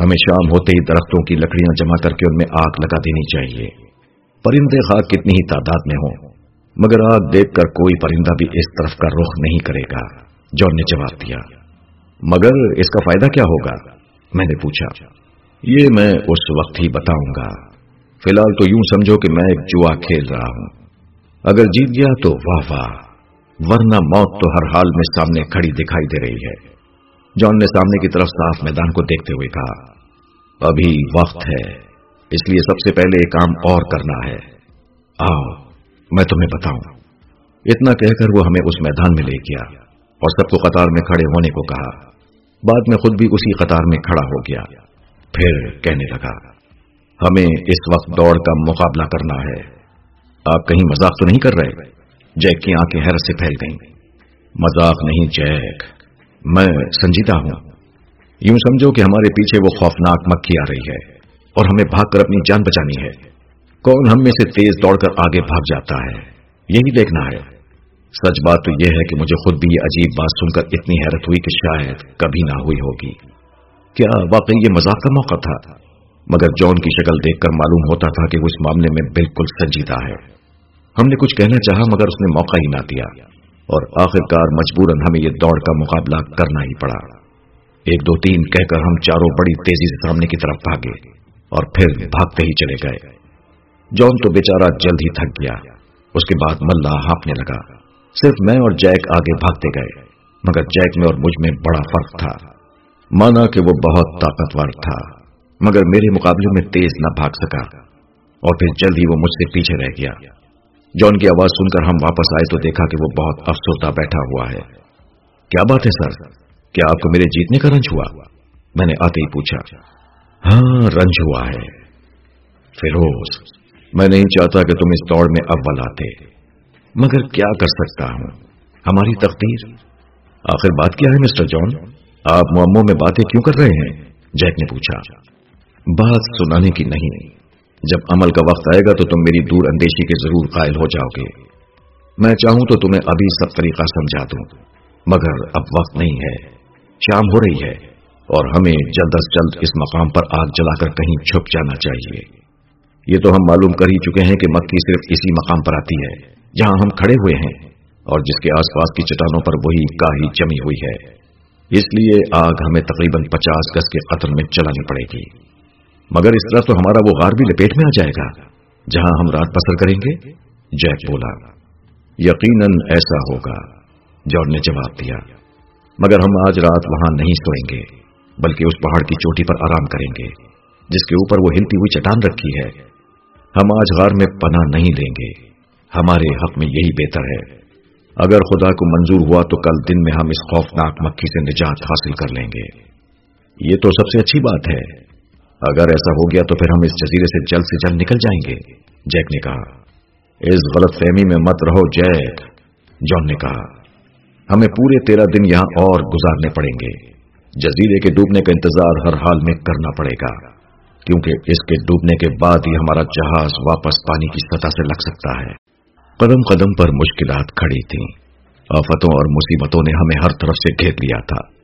ہمیں شام ہوتے ہی درختوں کی لکڑیاں جمع کر کے ان میں آگ لگا دینی چاہیے۔ پرندے خواہ کتنی ہی تعداد میں ہوں، مگر آگ دیکھ کر کوئی پرندہ بھی اس طرف کا رخ نہیں کرے گا جون نے جواب دیا۔ مگر اس کا فائدہ کیا ہوگا؟ میں نے پوچھا۔ یہ میں اس وقت ہی بتاؤں گا۔ فی الحال تو یوں سمجھو کہ میں ایک جوا کھیل رہا ہوں۔ اگر جیت گیا تو واہ واہ، ورنہ موت تو ہر حال میں سامنے کھڑی دکھائی دے رہی ہے۔ جان نے سامنے کی طرف صاف میدان کو دیکھتے ہوئے کہا، ابھی وقت ہے، اس لیے سب سے پہلے ایک کام اور کرنا ہے۔ آؤ، میں تمہیں بتاؤں۔ اتنا کہہ کر وہ ہمیں اس میدان میں لے گیا اور سب کو قطار میں کھڑے ہونے کو کہا۔ بعد میں خود بھی اسی قطار میں کھڑا ہو گیا۔ پھر کہنے لگا، ہمیں اس وقت دوڑ کا مقابلہ کرنا ہے۔ آپ کہیں مذاق تو نہیں کر رہے؟ جیک کی آنکھیں حیرت سے پھیل گئیں۔ مذاق نہیں، جیک۔ میں سنجیدہ ہوں۔ یوں سمجھو کہ ہمارے پیچھے وہ خوفناک مکھی آ رہی ہے اور ہمیں بھاگ کر اپنی جان بچانی ہے۔ کون ہم میں سے تیز دوڑ کر آگے بھاگ جاتا ہے؟ یہی دیکھنا ہے۔ سچ بات تو یہ ہے کہ مجھے خود بھی یہ عجیب بات سن کر اتنی حیرت ہوئی کہ شاید کبھی نہ ہوئی ہوگی۔ کیا واقعی یہ مذاق کا موقع تھا؟ مگر جان کی شکل دیکھ کر معلوم ہوتا تھا کہ وہ اس معاملے میں بالکل سنجیدہ ہے۔ ہم نے کچھ کہنا چاہا مگر اس نے موقع ہی نہ دیا۔ اور آخر کار مجبوراً ہمیں یہ دوڑ کا مقابلہ کرنا ہی پڑا۔ ایک دو تین کہہ کر ہم چاروں بڑی تیزی سے سامنے کی طرف بھاگے اور پھر بھاگتے ہی چلے گئے۔ جان تو بیچارہ جلد ہی تھک گیا۔ اس کے بعد ملا ہانپنے لگا۔ صرف میں اور جیک آگے بھاگتے گئے، مگر جیک میں اور مجھ میں بڑا فرق تھا۔ مانا کہ وہ بہت طاقتور تھا، مگر میرے مقابلے میں تیز نہ بھاگ سکا۔ اور پھر جلد ہی وہ مجھ سے پیچھے رہ گیا۔ جون کی آواز سن کر ہم واپس آئے تو دیکھا کہ وہ بہت افسردہ بیٹھا ہوا ہے۔ کیا بات ہے سر؟ کیا آپ کو میرے جیتنے کا رنج ہوا؟ میں نے آتے ہی پوچھا۔ ہاں رنج ہوا ہے۔ فیروز، میں نہیں چاہتا کہ تم اس دوڑ میں اول آتے۔ مگر کیا کر سکتا ہوں؟ ہماری تقدیر۔ آخر بات کیا ہے، مسٹر جان؟ آپ معموں میں باتیں کیوں کر رہے ہیں؟ جیک نے پوچھا۔ بات سنانے کی نہیں۔ جب عمل کا وقت آئے گا تو تم میری دور اندیشی کے ضرور قائل ہو جاؤ گے۔ میں چاہوں تو تمہیں ابھی سب طریقہ سمجھا دوں، مگر اب وقت نہیں ہے۔ شام ہو رہی ہے اور ہمیں جلد از جلد اس مقام پر آگ جلا کر کہیں چھپ جانا چاہیے۔ یہ تو ہم معلوم کر ہی چکے ہیں کہ مکی صرف اسی مقام پر آتی ہے، جہاں ہم کھڑے ہوئے ہیں اور جس کے آس پاس کی چٹانوں پر وہی کاہی جمی ہوئی ہے۔ اس لیے آگ ہمیں تقریباً پچاس گز کے قطر میں چلانی پڑے گی۔ مگر اس طرح تو ہمارا وہ غار بھی لپیٹ میں آ جائے گا، جہاں ہم رات بسر کریں گے۔ جیک بولا، یقیناً ایسا ہوگا جان نے جواب دیا۔ مگر ہم آج رات وہاں نہیں سوئیں گے، بلکہ اس پہاڑ کی چوٹی پر آرام کریں گے، جس کے اوپر وہ ہلتی ہوئی چٹان رکھی ہے۔ ہم آج غار میں پناہ نہیں لیں گے، ہمارے حق میں یہی بہتر ہے۔ اگر خدا کو منظور ہوا تو کل دن میں ہم اس خوفناک مکھی سے نجات حاصل کر لیں گے۔ یہ تو سب سے اچھی بات ہے۔ اگر ایسا ہو گیا تو پھر ہم اس جزیرے سے جلد سے جلد نکل جائیں گے، جیک نے کہا۔ اس غلط فہمی میں مت رہو، جیک، جان نے کہا۔ ہمیں پورے تیرہ دن یہاں اور گزارنے پڑیں گے۔ جزیرے کے ڈوبنے کا انتظار ہر حال میں کرنا پڑے گا، کیونکہ اس کے ڈوبنے کے بعد ہی ہمارا جہاز واپس پانی کی سطح سے لگ سکتا ہے۔ قدم قدم پر مشکلات کھڑی تھیں۔ آفتوں اور مصیبتوں نے ہمیں ہر طرف سے گھیر لیا تھا۔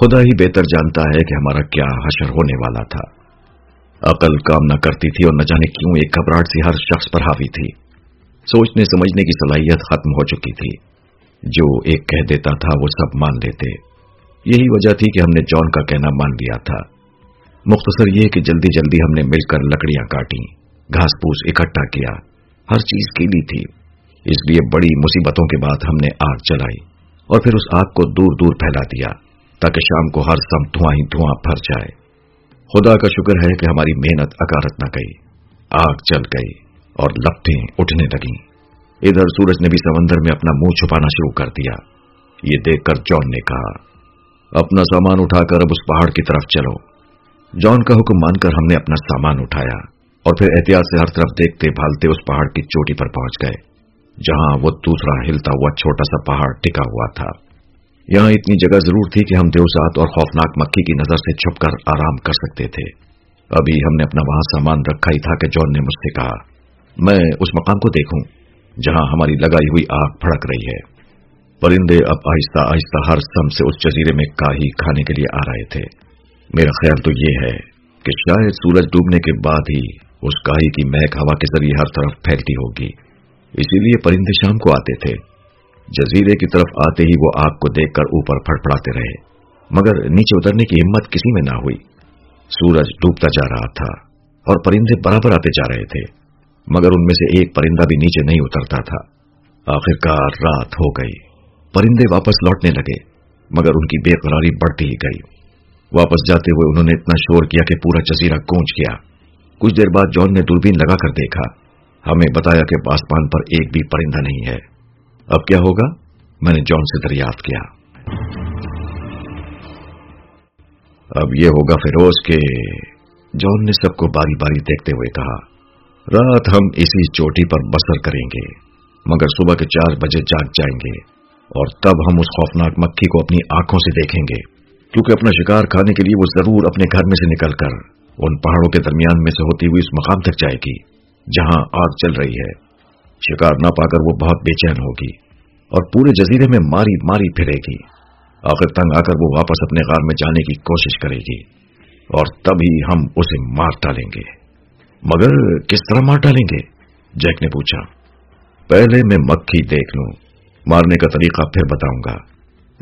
خدا ہی بہتر جانتا ہے کہ ہمارا کیا حشر ہونے والا تھا۔ عقل کام نہ کرتی تھی اور نہ جانے کیوں ایک گھبراہٹ سی ہر شخص پر حاوی تھی۔ سوچنے سمجھنے کی صلاحیت ختم ہو چکی تھی۔ جو ایک کہہ دیتا تھا وہ سب مان لیتے۔ یہی وجہ تھی کہ ہم نے جان کا کہنا مان لیا تھا۔ مختصر یہ کہ جلدی جلدی ہم نے مل کر لکڑیاں کاٹی گھاس پوس اکٹھا کیا۔ ہر چیز کیلی تھی۔ اس لیے بڑی مصیبتوں کے بعد ہم نے آگ چلائی اور پھر اس آگ کو دور دور پھیلا دیا تاکہ شام کو ہر سم دھواں ہی دھواں بھر جائے۔ خدا کا شکر ہے کہ ہماری محنت اکارت نہ گئی۔ آگ چل گئی اور لپٹیں اٹھنے لگیں۔ ادھر سورج نے بھی سمندر میں اپنا منہ چھپانا شروع کر دیا۔ یہ دیکھ کر جان نے کہا، اپنا سامان اٹھا کر اب اس پہاڑ کی طرف چلو۔ جان کا حکم مان کر ہم نے اپنا سامان اٹھایا اور پھر احتیاط سے ہر طرف دیکھتے بھالتے اس پہاڑ کی چوٹی پر پہنچ گئے، جہاں وہ دوسرا ہلتا ہوا چھوٹا سا پہاڑ ٹکا ہوا تھا۔ یہاں اتنی جگہ ضرور تھی کہ ہم دیوسات اور خوفناک مکھی کی نظر سے چھپ کر آرام کر سکتے تھے۔ ابھی ہم نے اپنا وہاں سامان رکھا ہی تھا کہ جون نے مجھ سے کہا، میں اس مقام کو دیکھوں جہاں ہماری لگائی ہوئی آگ پھڑک رہی ہے۔ پرندے اب آہستہ آہستہ ہر سم سے اس جزیرے میں کاہی کھانے کے لیے آ رہے تھے۔ میرا خیال تو یہ ہے کہ شاید سورج ڈوبنے کے بعد ہی اس کاہی کی مہک ہوا کے ذریعے ہر طرف پھیلتی ہوگی۔ اسی لیے پرندے شام کو آتے تھے۔ جزیرے کی طرف آتے ہی وہ آگ کو دیکھ کر اوپر پھڑ پڑاتے رہے، مگر نیچے اترنے کی ہمت کسی میں نہ ہوئی۔ سورج ڈوبتا جا رہا تھا اور پرندے برابر آتے جا رہے تھے، مگر ان میں سے ایک پرندہ بھی نیچے نہیں اترتا تھا۔ آخرکار رات ہو گئی۔ پرندے واپس لوٹنے لگے، مگر ان کی بے قراری بڑھتی ہی گئی۔ واپس جاتے ہوئے انہوں نے اتنا شور کیا کہ پورا جزیرہ گونج گیا۔ کچھ دیر بعد جان نے دوربین لگا کر دیکھا۔ ہمیں بتایا کہ پاسپان پر ایک بھی پرندہ نہیں ہے۔ اب کیا ہوگا؟ میں نے جان سے دریافت کیا۔ اب یہ ہوگا فیروز کے جان نے سب کو باری باری دیکھتے ہوئے کہا، رات ہم اسی چوٹی پر بسر کریں گے، مگر صبح کے چار بجے جاگ جائیں گے، اور تب ہم اس خوفناک مکھی کو اپنی آنکھوں سے دیکھیں گے، کیونکہ اپنا شکار کھانے کے لیے وہ ضرور اپنے گھر میں سے نکل کر ان پہاڑوں کے درمیان میں سے ہوتی ہوئی اس مقام تک جائے گی، جہاں آگ چل رہی ہے۔ شکار نہ پا کر وہ بہت بے چین ہوگی اور پورے جزیرے میں ماری ماری پھرے گی۔ آخر تنگ آ کر وہ واپس اپنے غار میں جانے کی کوشش کرے گی اور تبھی ہم اسے مار ڈالیں گے۔ مگر کس طرح مار ڈالیں گے؟ جیک نے پوچھا۔ پہلے میں مکھی دیکھ لوں۔ مارنے کا طریقہ پھر بتاؤں گا۔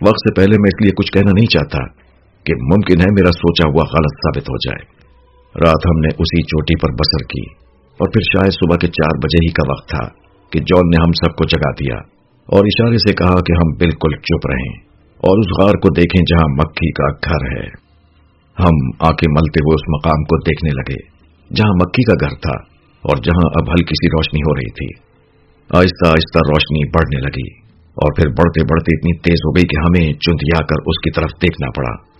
وقت سے پہلے میں اس لیے کچھ کہنا نہیں چاہتا کہ ممکن ہے میرا سوچا ہوا غلط ثابت ہو جائے۔ رات ہم نے اسی چوٹی پر بسر کی اور پھر شاید صبح کے چار بجے ہی کا وقت تھا۔ کہ جون نے ہم سب کو جگا دیا اور اشارے سے کہا کہ ہم بالکل چپ رہیں اور اس غار کو دیکھیں جہاں مکھی کا گھر ہے۔ ہم آ کے ملتے ہوئے اس مقام کو دیکھنے لگے، جہاں مکھی کا گھر تھا اور جہاں اب ہلکی سی روشنی ہو رہی تھی۔ آہستہ آہستہ روشنی بڑھنے لگی اور پھر بڑھتے بڑھتے اتنی تیز ہو گئی کہ ہمیں چندیا کر اس کی طرف دیکھنا پڑا۔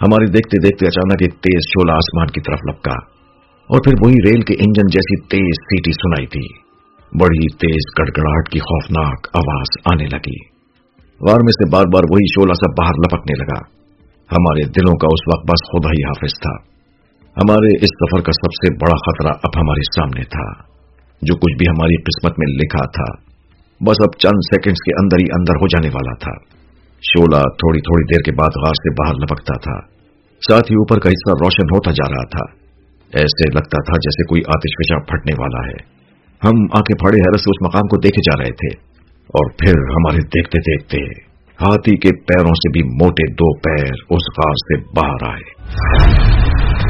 ہماری دیکھتے دیکھتے اچانک ایک تیز شولا آسمان کی طرف لپکا اور پھر وہی ریل کے انجن جیسی تیز سیٹی سنائی تھی بڑی تیز گڑگڑاہٹ کی خوفناک آواز آنے لگی۔ غار میں سے بار بار وہی شولہ سب باہر لپکنے لگا۔ ہمارے دلوں کا اس وقت بس خدا ہی حافظ تھا۔ ہمارے اس سفر کا سب سے بڑا خطرہ اب ہمارے سامنے تھا۔ جو کچھ بھی ہماری قسمت میں لکھا تھا، بس اب چند سیکنڈز کے اندر ہی اندر ہو جانے والا تھا۔ شولہ تھوڑی تھوڑی دیر کے بعد غار سے باہر لپکتا تھا۔ ساتھ ہی اوپر کا حصہ روشن ہوتا جا رہا تھا۔ ایسے لگتا تھا جیسے کوئی آتش فشا پھٹنے والا ہے۔ ہم آنکھیں پھاڑے حیرت سے اس مقام کو دیکھے جا رہے تھے اور پھر ہمارے دیکھتے دیکھتے ہاتھی کے پیروں سے بھی موٹے دو پیر اس غار سے باہر آئے۔